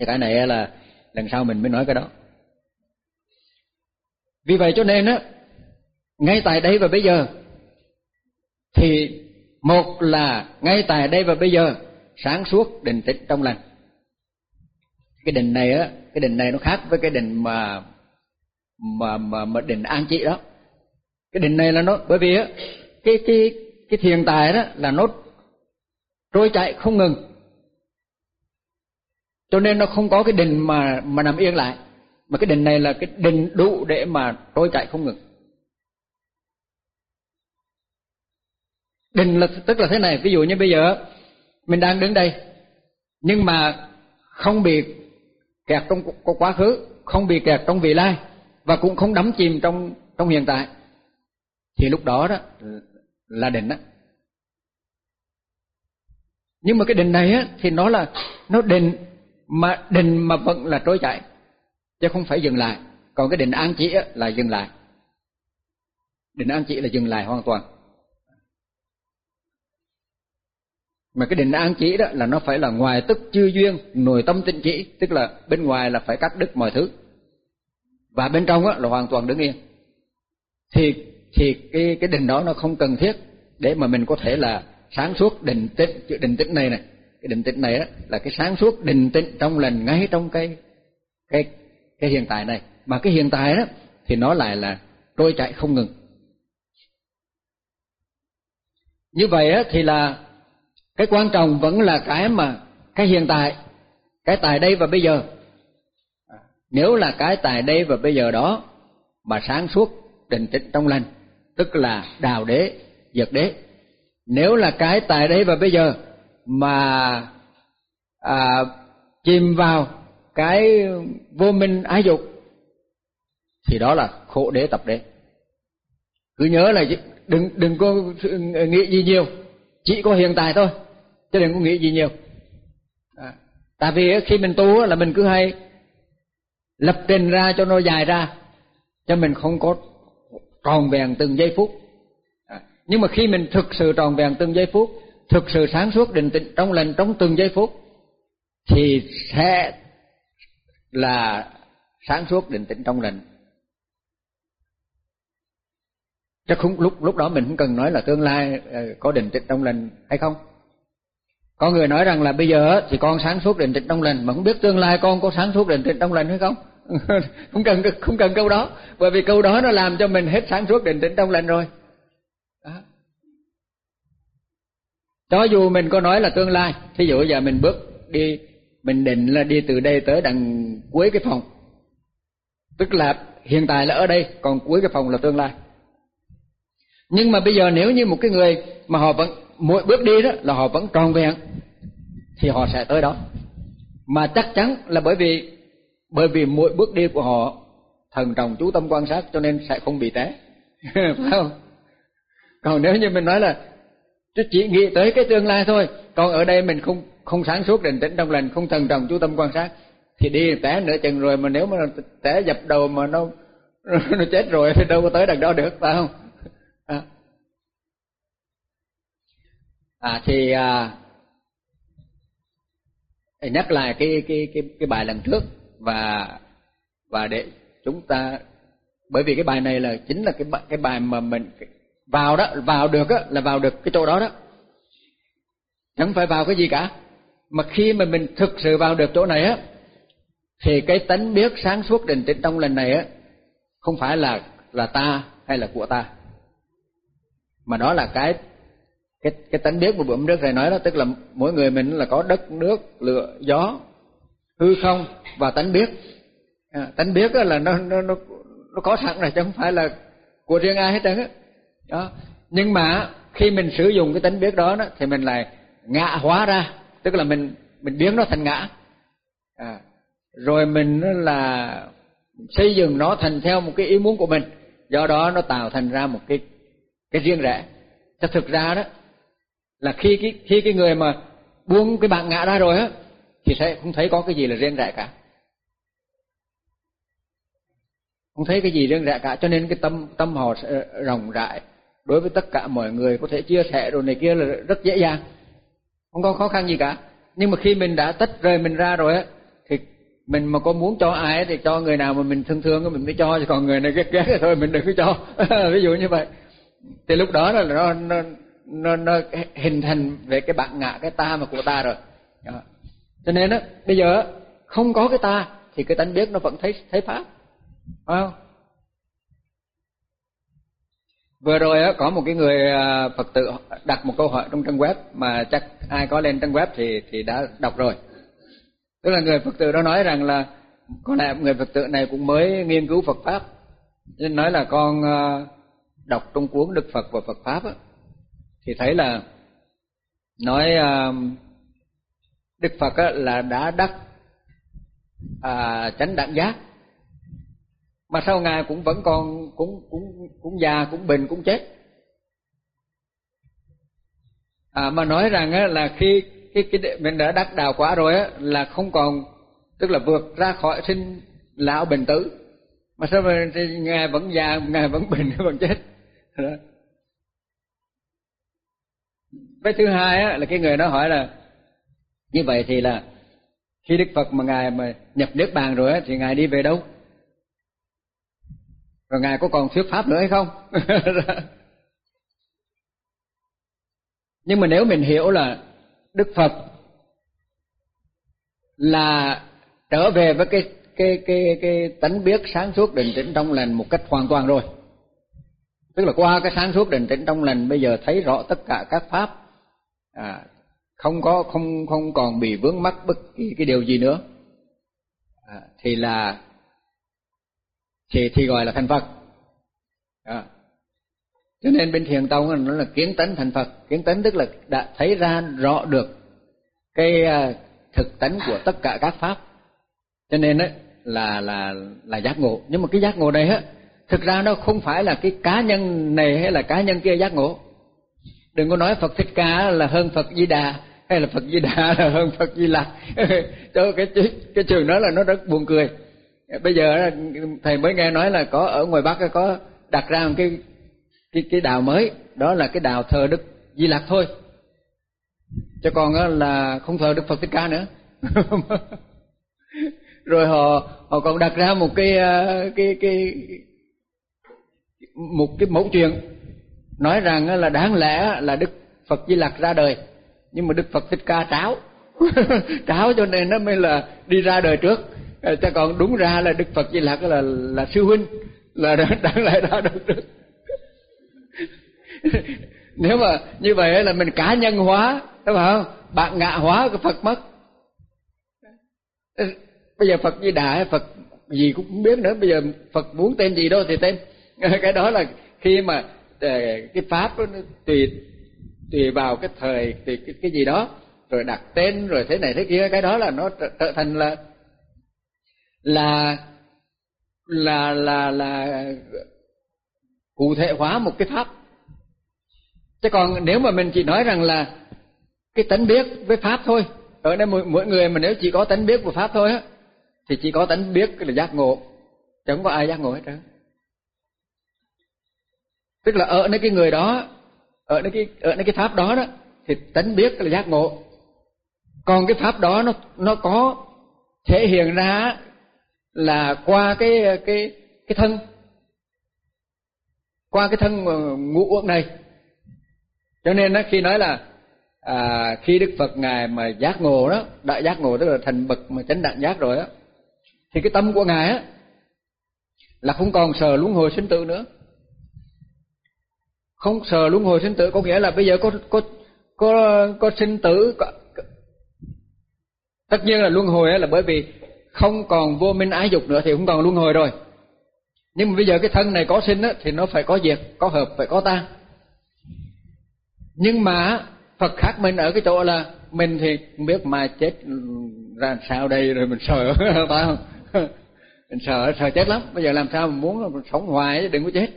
Thì cái này là lần sau mình mới nói cái đó. Vì vậy cho nên á, ngay tại đây và bây giờ, thì một là ngay tại đây và bây giờ, sáng suốt, định tĩnh trong lành cái định này á cái định này nó khác với cái định mà mà mà, mà định an trị đó. Cái định này là nó bởi vì á cái cái cái thiền tài đó là nó trôi chạy không ngừng. Cho nên nó không có cái định mà mà nằm yên lại mà cái định này là cái định đủ để mà trôi chạy không ngừng. Định là tức là thế này ví dụ như bây giờ mình đang đứng đây nhưng mà không bị kẹt trong quá khứ, không bị kẹt trong vị lai, và cũng không đắm chìm trong trong hiện tại. Thì lúc đó đó, là định đó nhưng mà cái định này á, thì nó là, nó định mà định mà vẫn là trôi chạy chứ không phải dừng lại. Còn cái định an chỉ á, là dừng lại. Định an chỉ là dừng lại hoàn toàn. Mà cái định an chỉ đó là nó phải là ngoài tức chư duyên nội tâm tịnh chỉ, tức là bên ngoài là phải cắt đứt mọi thứ. Và bên trong á là hoàn toàn đứng yên. Thì thì cái cái định đó nó không cần thiết để mà mình có thể là sáng suốt định tĩnh chữ định tĩnh này này. Cái định tĩnh này đó là cái sáng suốt định tĩnh trong lành ngay trong cái cái cái hiện tại này. Mà cái hiện tại đó thì nó lại là trôi chạy không ngừng. Như vậy á thì là cái quan trọng vẫn là cái mà cái hiện tại cái tại đây và bây giờ. Nếu là cái tại đây và bây giờ đó mà sáng suốt định tĩnh trong lành tức là đào đế diệt đế. Nếu là cái tại đây và bây giờ mà à, chìm vào cái vô minh ái dục thì đó là khổ đế tập đế. Cứ nhớ là đừng đừng có nghĩ gì nhiều chỉ có hiện tại thôi chứ đừng có nghĩ gì nhiều. À, tại vì khi mình tu là mình cứ hay lập trình ra cho nó dài ra cho mình không có tròn vẹn từng giây phút. À, nhưng mà khi mình thực sự tròn vẹn từng giây phút thực sự sáng suốt định tĩnh trong lành trong từng giây phút thì sẽ là sáng suốt định tĩnh trong lành. Chắc không lúc lúc đó mình không cần nói là tương lai ờ, có định tĩnh trong lành hay không? Có người nói rằng là bây giờ thì con sáng suốt định tĩnh trong lành, mà không biết tương lai con có sáng suốt định tĩnh trong lành hay không? *laughs* Không cần không cần câu đó. Bởi vì câu đó nó làm cho mình hết sáng suốt định tĩnh trong lành rồi. Đó. cho dù mình có nói là tương lai, thí dụ giờ mình bước đi, mình định là đi từ đây tới đằng cuối cái phòng. Tức là hiện tại là ở đây, còn cuối cái phòng là tương lai. Nhưng mà bây giờ nếu như một cái người mà họ vẫn mỗi bước đi đó là họ vẫn tròn vẹn thì họ sẽ tới đó. Mà chắc chắn là bởi vì bởi vì mỗi bước đi của họ thần trọng chú tâm quan sát cho nên sẽ không bị té. *laughs* Phải không? Còn nếu như mình nói là chỉ nghĩ tới cái tương lai thôi còn ở đây mình không không sáng suốt định tĩnh trong lành không thần trọng chú tâm quan sát thì đi té nửa chừng rồi mà nếu mà té dập đầu mà nó *laughs* nó chết rồi thì đâu có tới đằng đó được phải không? À, à thì à, nhắc lại cái cái cái cái bài lần trước và và để chúng ta bởi vì cái bài này là chính là cái cái bài mà mình vào đó vào được á là vào được cái chỗ đó đó. Chẳng phải vào cái gì cả. Mà khi mà mình thực sự vào được chỗ này á thì cái tánh biết sáng suốt định tĩnh trong lần này á không phải là là ta hay là của ta. Mà đó là cái cái cái tánh biết của bữa trước thầy nói đó tức là mỗi người mình là có đất nước lửa gió hư không và tánh biết. À, tánh biết là nó nó nó nó có sẵn rồi chứ không phải là của riêng ai hết trơn á. Đó. Nhưng mà khi mình sử dụng cái tánh biết đó, đó thì mình lại ngã hóa ra tức là mình mình biến nó thành ngã. À, rồi mình là xây dựng nó thành theo một cái ý muốn của mình do đó nó tạo thành ra một cái cái riêng rẽ. Thật thực ra đó là khi cái khi cái người mà buông cái bạn ngã ra rồi á, thì sẽ không thấy có cái gì là riêng rẽ cả. Không thấy cái gì riêng rẽ cả, cho nên cái tâm tâm họ sẽ rộng rãi. Đối với tất cả mọi người, có thể chia sẻ rồi này kia là rất dễ dàng, không có khó khăn gì cả. Nhưng mà khi mình đã tách rời mình ra rồi á, thì mình mà có muốn cho ai thì cho người nào mà mình thương thương thì mình mới cho còn người này ghét ghét thì thôi, mình đừng có cho. *laughs* Ví dụ như vậy. Thì lúc đó là nó nó nó, nó hình thành về cái bản ngã cái ta mà của ta rồi. Đó. cho nên á bây giờ không có cái ta thì cái tánh biết nó vẫn thấy thấy pháp. Phải không? Vừa rồi á có một cái người à, phật tử đặt một câu hỏi trong trang web mà chắc ai có lên trang web thì thì đã đọc rồi. Tức là người phật tử đó nói rằng là có lẽ người Phật tử này cũng mới nghiên cứu Phật pháp. Nên nói là con à, đọc trong cuốn Đức Phật và Phật pháp á thì thấy là nói à, Đức Phật là đã đắc à, chánh đẳng giác. Mà sau ngài cũng vẫn còn cũng cũng cũng già cũng bệnh cũng chết. À, mà nói rằng á, là khi cái cái mình đã đắc đạo quả rồi á là không còn tức là vượt ra khỏi sinh lão bệnh tử. Mà sao mà ngài vẫn già ngài vẫn bệnh *laughs* vẫn chết. Đó cái thứ hai á, là cái người đó hỏi là, như vậy thì là khi đức phật mà ngài mà nhập niết bàn rồi á, thì ngài đi về đâu? Rồi ngài có còn thuyết pháp nữa hay không? *laughs* Nhưng mà nếu mình hiểu là đức phật là trở về với cái cái cái cái tánh biết sáng suốt định tĩnh trong lành một cách hoàn toàn rồi. Tức là qua cái sáng suốt định tĩnh trong lành, bây giờ thấy rõ tất cả các pháp à, không có không không còn bị vướng mắc bất kỳ cái điều gì nữa. À, thì là thì thì gọi là thành Phật. À. cho nên bên thiền tông nó là kiến tánh thành Phật. Kiến tánh tức là đã thấy ra rõ được cái à, thực tánh của tất cả các pháp. Cho nên đấy là là là giác ngộ. Nhưng mà cái giác ngộ này á thực ra nó không phải là cái cá nhân này hay là cá nhân kia giác ngộ đừng có nói Phật Thích Ca là hơn Phật Di Đà, hay là Phật Di Đà là hơn Phật Di Lặc. *laughs* Cho cái cái trường đó là nó rất buồn cười. Bây giờ thầy mới nghe nói là có, ở ngoài Bắc có đặt ra một cái cái cái đạo mới. Đó là cái đạo thờ Đức Di Lặc thôi. Cho còn là không thờ Đức Phật Thích Ca nữa. *laughs* Rồi họ họ còn đặt ra một cái à, cái cái, một cái mẫu chuyện nói rằng là đáng lẽ là Đức Phật Di Lặc ra đời. Nhưng mà Đức Phật Thích Ca tráo. *laughs* Tráo cho nên nó mới là đi ra đời trước. Ờ, cho còn đúng ra là Đức Phật Di Lặc là là sư huynh, là *laughs* đáng lẽ ra đời trước. *laughs* Nếu mà như vậy là mình cá nhân hóa, đúng không? Bạn ngạ hóa cái Phật mất. Ờ, bây giờ Phật Di Đà Phật gì cũng không biết nữa. Bây giờ Phật muốn tên gì đâu thì tên. Cái đó là khi mà Ờ, cái pháp đó, nó tùy tùy vào cái thời tùy cái, cái gì đó. Rồi đặt tên rồi thế này thế kia cái đó là nó trở, thành là là là là là cụ thể hóa một cái pháp. Chứ còn nếu mà mình chỉ nói rằng là cái tánh biết với pháp thôi ở đây mỗi, mỗi người mà nếu chỉ có tánh biết của pháp thôi á thì chỉ có tánh biết là giác ngộ chẳng có ai giác ngộ hết trơn tức là ở nơi cái người đó ở nơi cái ở nơi cái pháp đó đó thì tánh biết là giác ngộ. Còn cái pháp đó nó nó có thể hiện ra là qua cái cái cái thân. Qua cái thân ngũ uẩn này. Cho nên nó khi nói là à, khi đức phật ngài mà giác ngộ đó đại giác ngộ tức là thành bậc mà chánh đẳng giác rồi đó thì cái tâm của ngài á là không còn sờ luân hồi sinh tử nữa không sợ luân hồi sinh tử có nghĩa là bây giờ có có có có sinh tử có, tất nhiên là luân hồi là bởi vì không còn vô minh ái dục nữa thì không còn luân hồi rồi. Nhưng mà bây giờ cái thân này có sinh á thì nó phải có diệt có hợp phải có tan. Nhưng mà Phật khác mình ở cái chỗ là mình thì không biết mà chết ra sao đây rồi mình sợ *laughs* phải không? Mình sợ sợ chết lắm. Bây giờ làm sao mình muốn sống hoài chứ đừng có chết.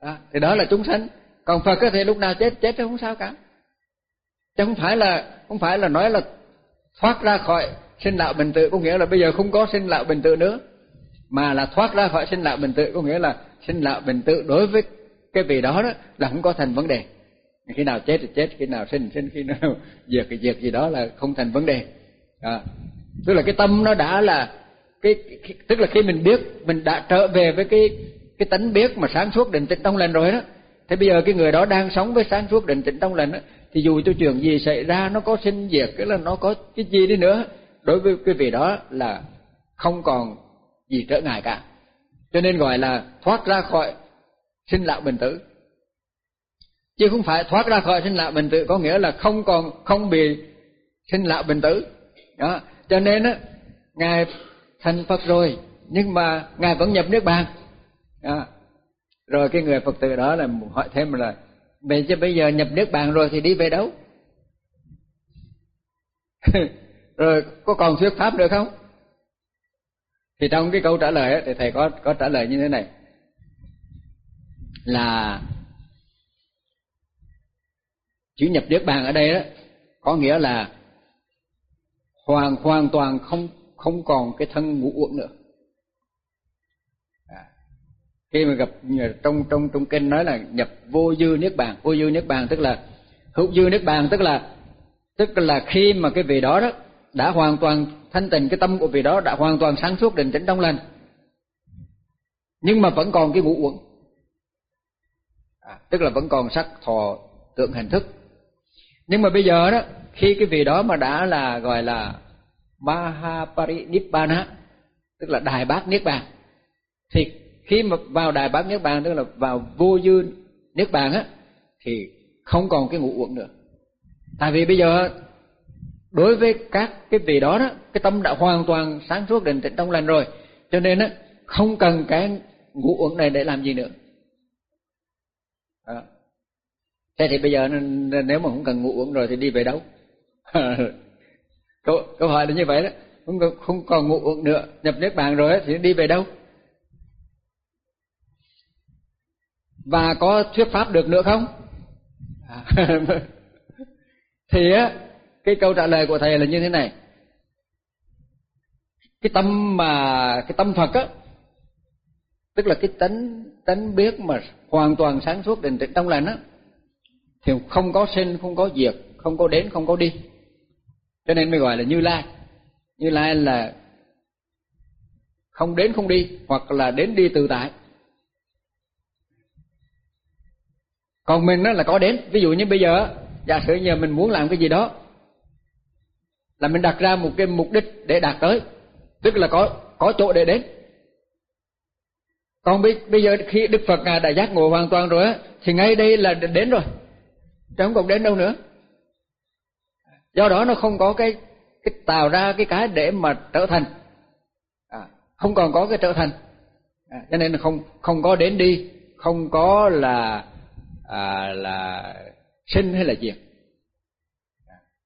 À, thì đó là chúng sanh còn phật thì lúc nào chết chết không sao cả. Chứ không phải là không phải là nói là thoát ra khỏi sinh lão bình tự có nghĩa là bây giờ không có sinh lão bình tự nữa. Mà là thoát ra khỏi sinh lão bình tự có nghĩa là sinh lão bình tự đối với cái vị đó đó là không có thành vấn đề. Khi nào chết thì chết khi nào sinh sinh khi nào *laughs* diệt thì diệt gì đó là không thành vấn đề. À, tức là cái tâm nó đã là cái, cái tức là khi mình biết mình đã trở về với cái cái tánh biết mà sáng suốt định tĩnh trong lành rồi đó thế bây giờ cái người đó đang sống với sáng suốt định tĩnh trong lành á, thì dù cho chuyện gì xảy ra, nó có sinh diệt, cái là nó có cái gì đi nữa. Đối với cái vị đó là không còn gì trở ngại cả. Cho nên gọi là thoát ra khỏi sinh lão bình tử. Chứ không phải thoát ra khỏi sinh lão bình tử, có nghĩa là không còn, không bị sinh lão bình tử. Đó. Cho nên á, ngài thành Phật rồi, nhưng mà ngài vẫn nhập niết bàn. Đó rồi cái người Phật tử đó là hỏi thêm là bây giờ bây giờ nhập nước bạn rồi thì đi về đâu? *laughs* Rồi có còn thuyết pháp được không? Thì trong cái câu trả lời ấy, thì thầy có có trả lời như thế này. Là chữ nhập niết bàn ở đây đó có nghĩa là hoàn hoàn toàn không không còn cái thân ngũ uẩn nữa khi mà gặp ờ, trong trong trong kinh nói là nhập vô dư niết bàn. Vô dư niết bàn tức là hữu dư niết bàn tức là tức là khi mà cái vị đó đó đã hoàn toàn thanh tịnh cái tâm của vị đó đã hoàn toàn sáng suốt định tĩnh trong lành. Nhưng mà vẫn còn cái ngũ uẩn. À, tức là vẫn còn sắc thọ tượng hình thức. Nhưng mà bây giờ đó khi cái vị đó mà đã là gọi là Mahaparinibbana tức là đại bát niết bàn thì khi mà vào đại bát niết bàn, tức là vào vô dư niết bàn á, thì không còn cái ngũ uẩn nữa. Tại vì bây giờ, đối với các cái vị đó đó, cái tâm đã hoàn toàn sáng suốt định tĩnh trong lành rồi, cho nên á, không cần cái ngũ uẩn này để làm gì nữa. À. thế thì bây giờ nếu mà không cần ngũ uẩn rồi thì đi về đâu? *laughs* Câu câu hỏi là như vậy đó. Không không còn ngũ uẩn nữa. Nhập niết bàn rồi thì đi về đâu? Và có thuyết pháp được nữa không? À. *laughs* thì á, cái câu trả lời của thầy là như thế này. Cái tâm mà, cái tâm Phật á, tức là cái tánh tánh biết mà hoàn toàn sáng suốt định tĩnh trong lành á, thì không có sinh, không có diệt, không có đến, không có đi. Cho nên mới gọi là như lai. Như lai là không đến, không đi, hoặc là đến đi tự tại. Còn mình nó là có đến. Ví dụ như bây giờ giả sử như mình muốn làm cái gì đó là mình đặt ra một cái mục đích để đạt tới tức là có có chỗ để đến. Còn bây, bây giờ khi đức phật ngài đã giác ngộ hoàn toàn rồi á thì ngay đây là đến rồi. Chứ không còn đến đâu nữa. Do đó nó không có cái cái tạo ra cái cái để mà trở thành. À, không còn có cái trở thành. À, cho nên là không không có đến đi không có là à, là sinh hay là diệt?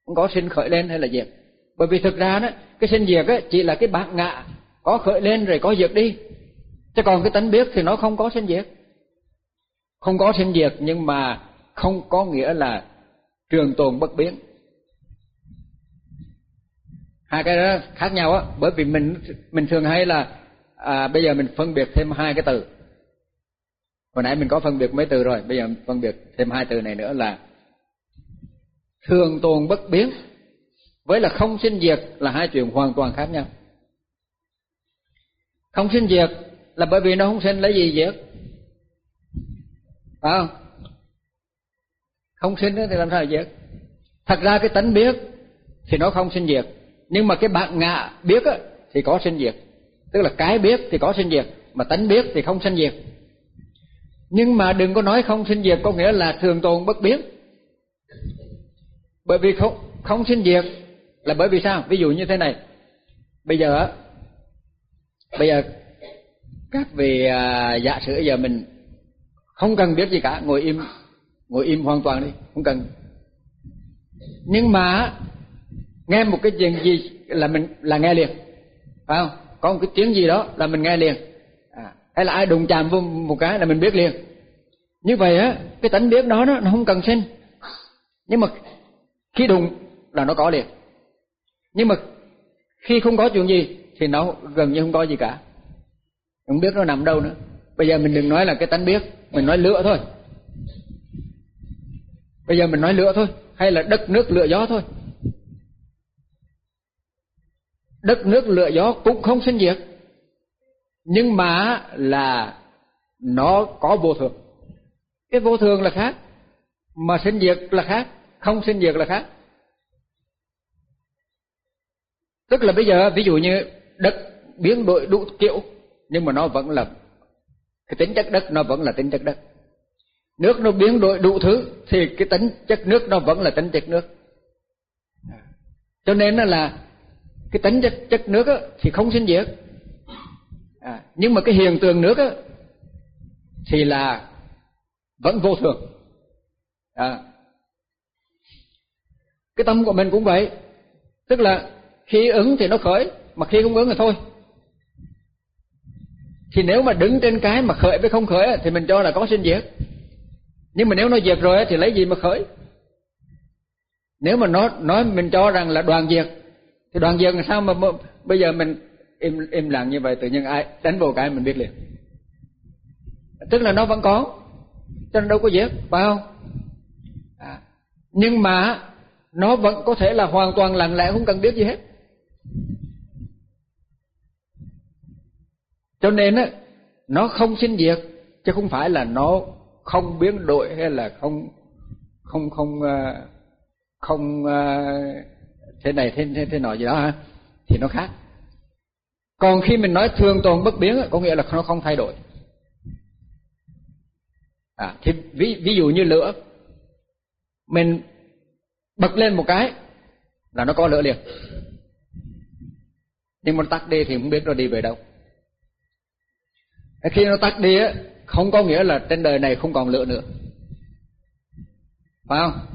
Không có sinh khởi lên hay là diệt. Bởi vì thực ra đó cái sinh diệt á chỉ là cái bạc ngạ. Có khởi lên rồi có diệt đi. Chứ còn cái tánh biết thì nó không có sinh diệt. Không có sinh diệt nhưng mà không có nghĩa là trường tồn bất biến. Hai cái đó khác nhau á. Bởi vì mình mình thường hay là à, bây giờ mình phân biệt thêm hai cái từ hồi nãy mình có phân biệt mấy từ rồi bây giờ phân biệt thêm hai từ này nữa là thường tồn bất biến với là không sinh diệt là hai chuyện hoàn toàn khác nhau. Không sinh diệt là bởi vì nó không sinh lấy gì diệt? Phải không? Không sinh thì làm sao diệt? Thật ra cái tánh biết thì nó không sinh diệt nhưng mà cái bạn ngạ biết á, thì có sinh diệt. Tức là cái biết thì có sinh diệt mà tánh biết thì không sinh diệt nhưng mà đừng có nói không sinh diệt có nghĩa là thường tồn bất biến. Bởi vì không không sinh diệt là bởi vì sao? Ví dụ như thế này. Bây giờ bây giờ các vị à, giả sử giờ mình không cần biết gì cả ngồi im ngồi im hoàn toàn đi không cần. Nhưng mà nghe một cái chuyện gì là mình là nghe liền phải không? Có một cái tiếng gì đó là mình nghe liền hay là ai đụng chạm vô một cái là mình biết liền. Như vậy á, cái tánh biết đó nó không cần sinh nhưng mà khi đụng là nó có liền. Nhưng mà khi không có chuyện gì thì nó gần như không có gì cả. Không biết nó nằm đâu nữa. Bây giờ mình đừng nói là cái tánh biết, mình nói lửa thôi. Bây giờ mình nói lửa thôi, hay là đất nước lửa gió thôi. Đất nước lửa gió cũng không sinh diệt nhưng mà là nó có vô thường. Cái vô thường là khác, mà sinh diệt là khác, không sinh diệt là khác. Tức là bây giờ, ví dụ như đất biến đổi đủ kiểu, nhưng mà nó vẫn là, cái tính chất đất nó vẫn là tính chất đất. Nước nó biến đổi đủ thứ, thì cái tính chất nước nó vẫn là tính chất nước. Cho nên là, cái tính chất chất nước thì không sinh diệt. À, nhưng mà cái hiện tượng nước á, thì là vẫn vô thường. À. cái tâm của mình cũng vậy. Tức là khi ứng thì nó khởi, mà khi không ứng thì thôi. Thì nếu mà đứng trên cái mà khởi với không khởi thì mình cho là có sinh diệt. Nhưng mà nếu nó diệt rồi thì lấy gì mà khởi? Nếu mà nó nói mình cho rằng là đoàn diệt, thì đoàn diệt làm sao mà bây giờ mình im im lặng như vậy tự nhiên ai đánh vô cái mình biết liền. Tức là nó vẫn có cho nên đâu có diệt phải không? À, nhưng mà nó vẫn có thể là hoàn toàn lặng lẽ không cần biết gì hết. Cho nên á nó không sinh diệt chứ không phải là nó không biến đổi hay là không không không ờ, không ờ, thế này thế thế, thế nọ gì đó ha thì nó khác còn khi mình nói thường tồn bất biến có nghĩa là nó không thay đổi. À thì ví ví dụ như lửa. Mình bật lên một cái là nó có lửa liền. Nhưng mà tắt đi thì không biết nó đi về đâu. Khi nó tắt đi á, không có nghĩa là trên đời này không còn lửa nữa. Phải không?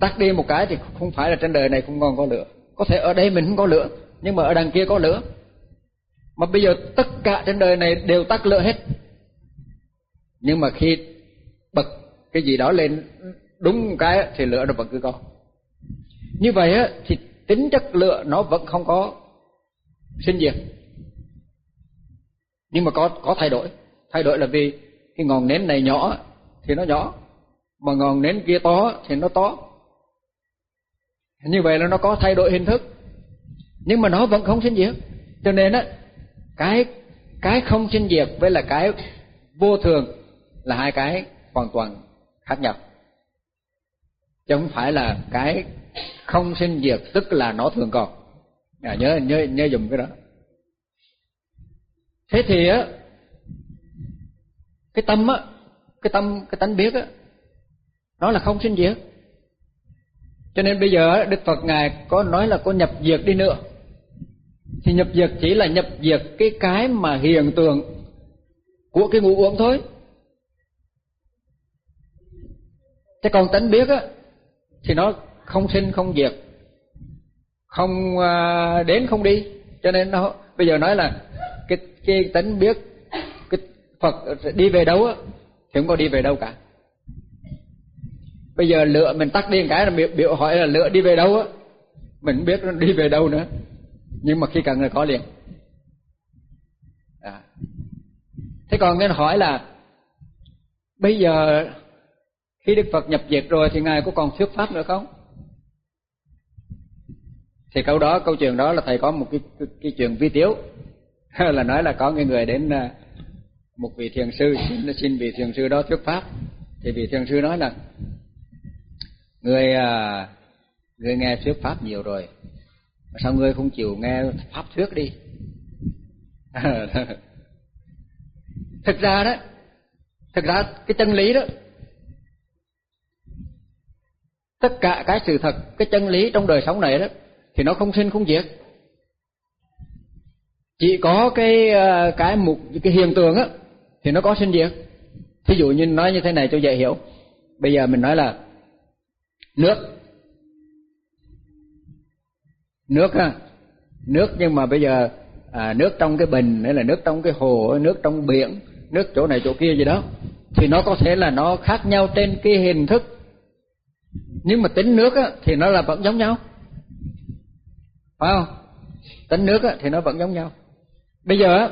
Tắt đi một cái thì không phải là trên đời này không còn có lửa. Có thể ở đây mình không có lửa, nhưng mà ở đằng kia có lửa mà bây giờ tất cả trên đời này đều tắt lửa hết. Nhưng mà khi bật cái gì đó lên, đúng cái thì lửa nó vẫn cứ có. Như vậy á, thì tính chất lửa nó vẫn không có sinh diệt. Nhưng mà có có thay đổi. Thay đổi là vì cái ngọn nến này nhỏ thì nó nhỏ, mà ngọn nến kia to thì nó to. Như vậy là nó có thay đổi hình thức. Nhưng mà nó vẫn không sinh diệt. Cho nên á cái cái không sinh diệt với là cái vô thường là hai cái hoàn toàn khác nhau. Chứ không phải là cái không sinh diệt tức là nó thường còn. À, nhớ nhớ nhớ dùng cái đó. Thế thì á cái tâm á cái tâm cái tánh biết á nó là không sinh diệt. Cho nên bây giờ đức phật ngài có nói là có nhập diệt đi nữa thì nhập diệt chỉ là nhập diệt cái cái mà hiện tượng của cái ngũ uẩn thôi. Thế còn tánh biết á thì nó không sinh không diệt không à, đến không đi. Cho nên nó bây giờ nói là cái cái tánh biết cái Phật đi về đâu á thì không có đi về đâu cả. Bây giờ lựa mình tắt đi một cái là biểu, biểu hỏi là lựa đi về đâu á mình biết nó đi về đâu nữa nhưng mà khi cần là có liền à. thế còn nên hỏi là bây giờ khi Đức Phật nhập diệt rồi thì ngài có còn thuyết pháp nữa không? Thì câu đó câu chuyện đó là thầy có một cái cái, cái chuyện vi tiếu *laughs* là nói là có người người đến à, một vị thiền sư xin xin vị thiền sư đó thuyết pháp thì vị thiền sư nói là người à, người nghe thuyết pháp nhiều rồi sao ngươi không chịu nghe pháp thuyết đi? *laughs* Thực ra đó, thực ra cái chân lý đó, tất cả cái sự thật, cái chân lý trong đời sống này đó, thì nó không sinh không diệt. Chỉ có cái ờ, cái mục, cái hiện tượng á, thì nó có sinh diệt. Thí dụ như nói như thế này cho dễ hiểu. Bây giờ mình nói là nước nước ha. Nước nhưng mà bây giờ à, nước trong cái bình hay là nước trong cái hồ nước trong biển nước chỗ này chỗ kia gì đó thì nó có thể là nó khác nhau trên cái hình thức. Nhưng mà tính nước á, thì nó là vẫn giống nhau. Phải không? Tính nước á, thì nó vẫn giống nhau. Bây giờ á,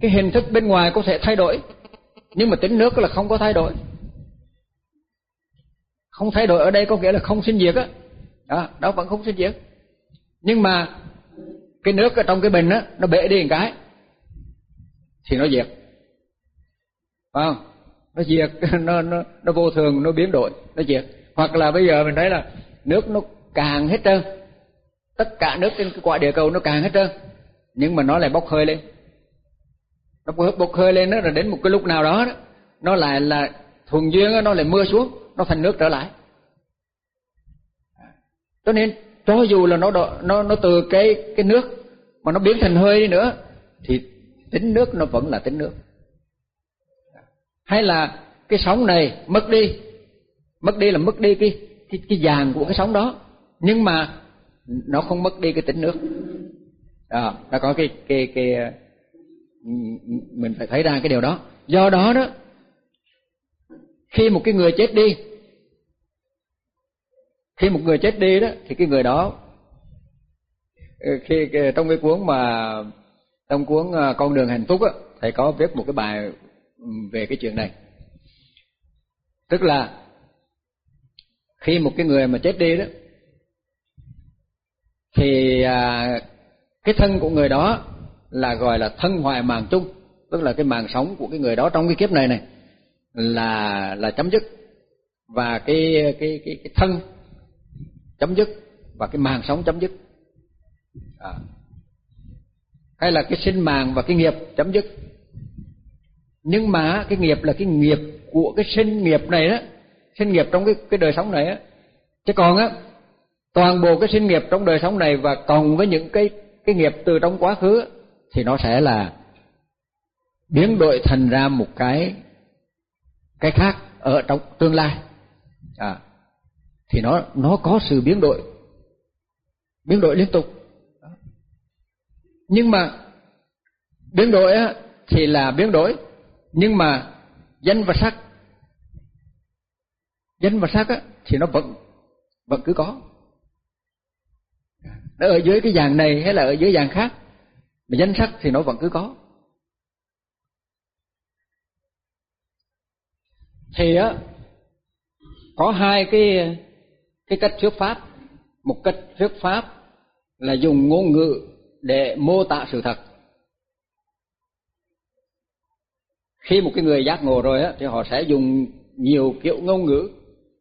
cái hình thức bên ngoài có thể thay đổi. Nhưng mà tính nước là không có thay đổi. Không thay đổi ở đây có nghĩa là không sinh diệt á. Đó, đó vẫn không sinh diệt nhưng mà cái nước ở trong cái bình á nó bể đi một cái thì nó diệt. Phải không? Nó diệt *laughs* nó nó nó vô thường nó biến đổi nó diệt. Hoặc là bây giờ mình thấy là nước nó càng hết trơn tất cả nước trên cái quả địa cầu nó càng hết trơn nhưng mà nó lại bốc hơi lên. Nó bốc hơi lên đó là đến một cái lúc nào đó, đó nó lại là thuần duyên đó, nó lại mưa xuống nó thành nước trở lại. Cho nên cho dù là nó nó nó từ cái cái nước mà nó biến thành hơi đi nữa thì tính nước nó vẫn là tính nước. Hay là cái sóng này mất đi mất đi là mất đi cái cái cái dàn của cái sóng đó nhưng mà nó không mất đi cái tính nước. À, đã có cái cái cái mình phải thấy ra cái điều đó. Do đó đó khi một cái người chết đi khi một người chết đi đó thì cái người đó ờ, khi ờ, trong cái cuốn mà trong cuốn ờ, con đường hạnh phúc á thầy có viết một cái bài về cái chuyện này. Tức là khi một cái người mà chết đi đó thì à, cái thân của người đó là gọi là thân hoại màng chung. Tức là cái màng sống của cái người đó trong cái kiếp này này là là chấm dứt. Và cái cái cái cái thân chấm dứt và cái màng sống chấm dứt. À. hay là cái sinh màng và cái nghiệp chấm dứt. Nhưng mà cái nghiệp là cái nghiệp của cái sinh nghiệp này đó, sinh nghiệp trong cái cái đời sống này á. Chứ còn á, toàn bộ cái sinh nghiệp trong đời sống này và còn với những cái cái nghiệp từ trong quá khứ thì nó sẽ là biến đổi thành ra một cái cái khác ở trong tương lai. À thì nó nó có sự biến đổi. Biến đổi liên tục. Nhưng mà biến đổi á, thì là biến đổi. Nhưng mà danh và sắc danh và sắc á, thì nó vẫn vẫn cứ có. Nó ở dưới cái dạng này hay là ở dưới dạng khác mà danh sắc thì nó vẫn cứ có. Thì á có hai cái cái cách thuyết pháp, một cách thuyết pháp là dùng ngôn ngữ để mô tả sự thật. Khi một cái người giác ngộ rồi á, thì họ sẽ dùng nhiều kiểu ngôn ngữ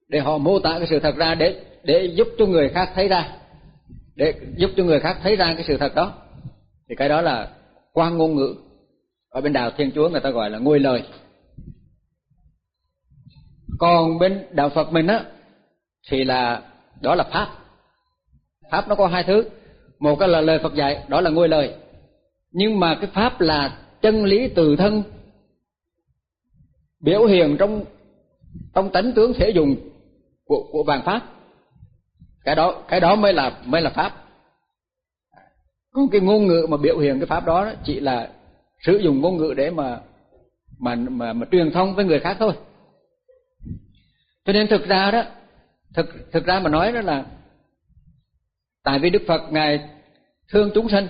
để họ mô tả cái sự thật ra để để giúp cho người khác thấy ra, để giúp cho người khác thấy ra cái sự thật đó. Thì cái đó là quan ngôn ngữ. Ở bên đạo thiên chúa người ta gọi là ngôi lời. Còn bên đạo phật mình á thì là đó là pháp. Pháp nó có hai thứ. Một cái là lời phật dạy, đó là ngôi lời. Nhưng mà cái pháp là chân lý từ thân, biểu hiện trong trong tánh tướng thể dùng của của vàng pháp. Cái đó cái đó mới là mới là pháp. Còn cái ngôn ngữ mà biểu hiện cái pháp đó chỉ là sử dụng ngôn ngữ để mà mà mà mà truyền thông với người khác thôi. Cho nên thực ra đó thực thực ra mà nói đó là tại vì đức phật ngài thương chúng sinh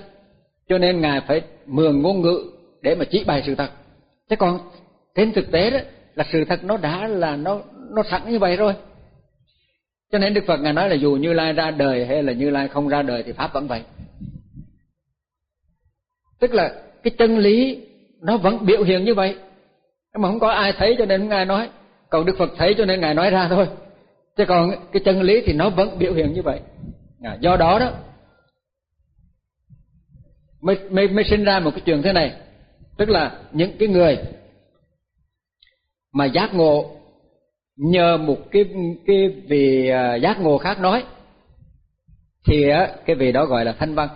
cho nên ngài phải mượn ngôn ngữ để mà chỉ bày sự thật. Thế còn trên thực tế đó là sự thật nó đã là nó nó sẵn như vậy rồi. Cho nên đức phật ngài nói là dù như lai ra đời hay là như lai không ra đời thì pháp vẫn vậy. Tức là cái chân lý nó vẫn biểu hiện như vậy. Mà không có ai thấy cho nên ngài nói còn đức phật thấy cho nên ngài nói ra thôi thế còn cái chân lý thì nó vẫn biểu hiện như vậy. À, do đó đó mới, mới mới sinh ra một cái chuyện thế này. Tức là những cái người mà giác ngộ nhờ một cái cái vị à, giác ngộ khác nói thì cái vị đó gọi là thanh văn.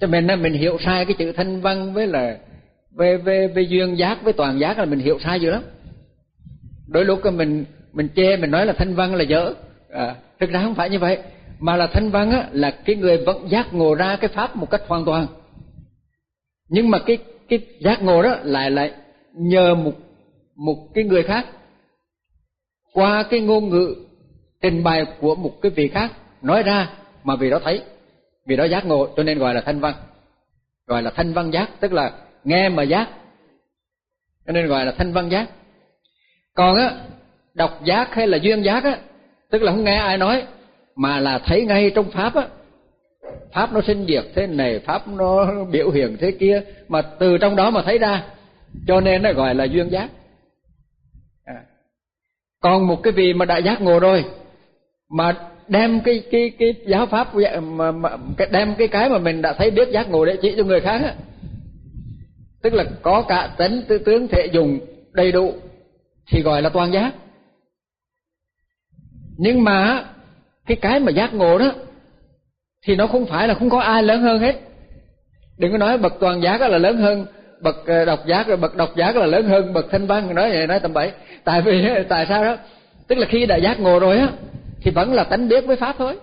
Cho mình mình hiểu sai cái chữ thanh văn với là về về về duyên giác với toàn giác là mình hiểu sai dữ lắm. Đôi lúc mình mình chê mình nói là thanh văn là dở. À, thực ra không phải như vậy mà là thanh văn á là cái người vẫn giác ngộ ra cái pháp một cách hoàn toàn. Nhưng mà cái cái giác ngộ đó lại lại nhờ một một cái người khác. Qua cái ngôn ngữ trình bày của một cái vị khác nói ra mà vì đó thấy. Vì đó giác ngộ cho nên gọi là thanh văn. Gọi là thanh văn giác tức là nghe mà giác. Cho nên gọi là thanh văn giác. Còn á độc giác hay là duyên giác á tức là không nghe ai nói mà là thấy ngay trong pháp á. Pháp nó sinh diệt thế này pháp nó biểu hiện thế kia mà từ trong đó mà thấy ra. Cho nên nó gọi là duyên giác. À. còn một cái vị mà đã giác ngộ rồi mà đem cái cái cái giáo pháp mà, mà đem cái cái mà mình đã thấy biết giác ngộ để chỉ cho người khác á. Tức là có cả tính tư tướng thể dùng đầy đủ thì gọi là toàn giác nhưng mà cái cái mà giác ngộ đó thì nó không phải là không có ai lớn hơn hết. Đừng có nói bậc toàn giác là lớn hơn bậc ờ, độc giác rồi bậc độc giác là lớn hơn bậc thanh văn nói vậy nói tầm bậy. Tại vì *laughs* tại sao đó? Tức là khi đã giác ngộ rồi á thì vẫn là tánh biết với pháp thôi.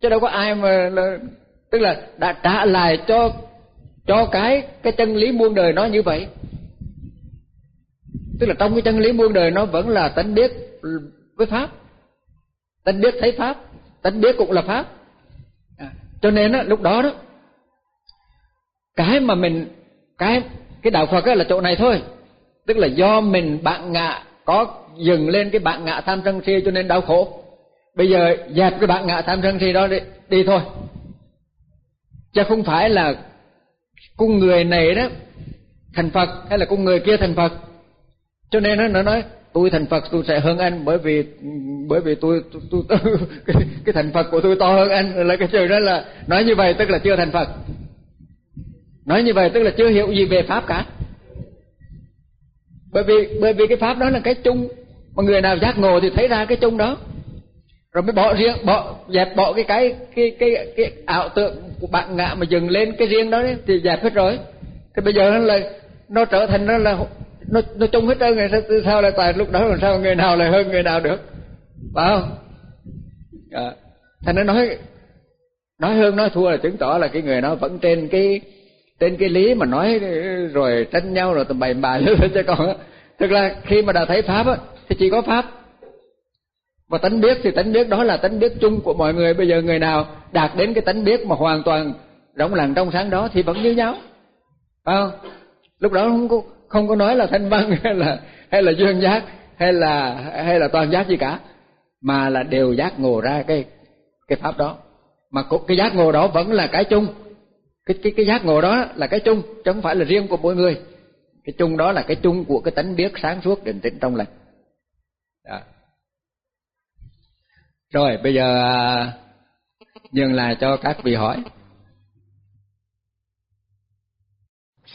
Chứ đâu có ai mà là, tức là đã trả lại cho cho cái cái chân lý muôn đời nó như vậy. Tức là trong cái chân lý muôn đời nó vẫn là tánh biết với pháp tánh biết thấy pháp tánh biết cũng là pháp. À, cho nên đó, lúc đó đó cái mà mình cái cái đạo Phật là chỗ này thôi. Tức là do mình bạn ngạ có dừng lên cái bạn ngạ tham sân si cho nên đau khổ. Bây giờ dẹp cái bạn ngạ tham sân si đó đi, đi thôi. Chứ không phải là cung người này đó thành Phật hay là cung người kia thành Phật. Cho nên nó nói tôi thành Phật tôi sẽ hơn anh bởi vì bởi vì tôi tôi, tôi, tôi *laughs* cái, cái thành Phật của tôi to hơn anh. Là cái trời đó là nói như vậy tức là chưa thành Phật. Nói như vậy tức là chưa hiểu gì về pháp cả. Bởi vì bởi vì cái pháp đó là cái chung. Mà người nào giác ngộ thì thấy ra cái chung đó. Rồi mới bỏ riêng bỏ dẹp bỏ cái cái cái cái cái ảo tượng của bạn ngạ mà dừng lên cái riêng đó đấy, thì dẹp hết rồi. Thì bây giờ nó là nó trở thành nó là nó nó chung hết trơn rồi sao, sao lại tại lúc đó làm sao người nào lại hơn người nào được? Phải không? À, thành nó nói nói hơn nói thua là chứng tỏ là cái người nó vẫn trên cái trên cái lý mà nói ờ, rồi tranh nhau rồi tầm bày bài chứ còn thực ra khi mà đã thấy pháp á thì chỉ có pháp. Và tánh biết thì tánh biết đó là tánh biết chung của mọi người. Bây giờ người nào đạt đến cái tánh biết mà hoàn toàn rộng lặng trong sáng đó thì vẫn như nhau. Phải không? Lúc đó không có không có nói là thanh văn hay là hay là duyên giác, hay là hay là toàn giác gì cả. Mà là đều giác ngộ ra cái cái pháp đó. Mà cái giác ngộ đó vẫn là cái chung. Cái cái cái giác ngộ đó là cái chung, chứ không phải là riêng của mỗi người. Cái chung đó là cái chung của cái tánh biết sáng suốt định tĩnh trong lành. Đó. rồi, bây giờ à, nhường lại cho các vị hỏi.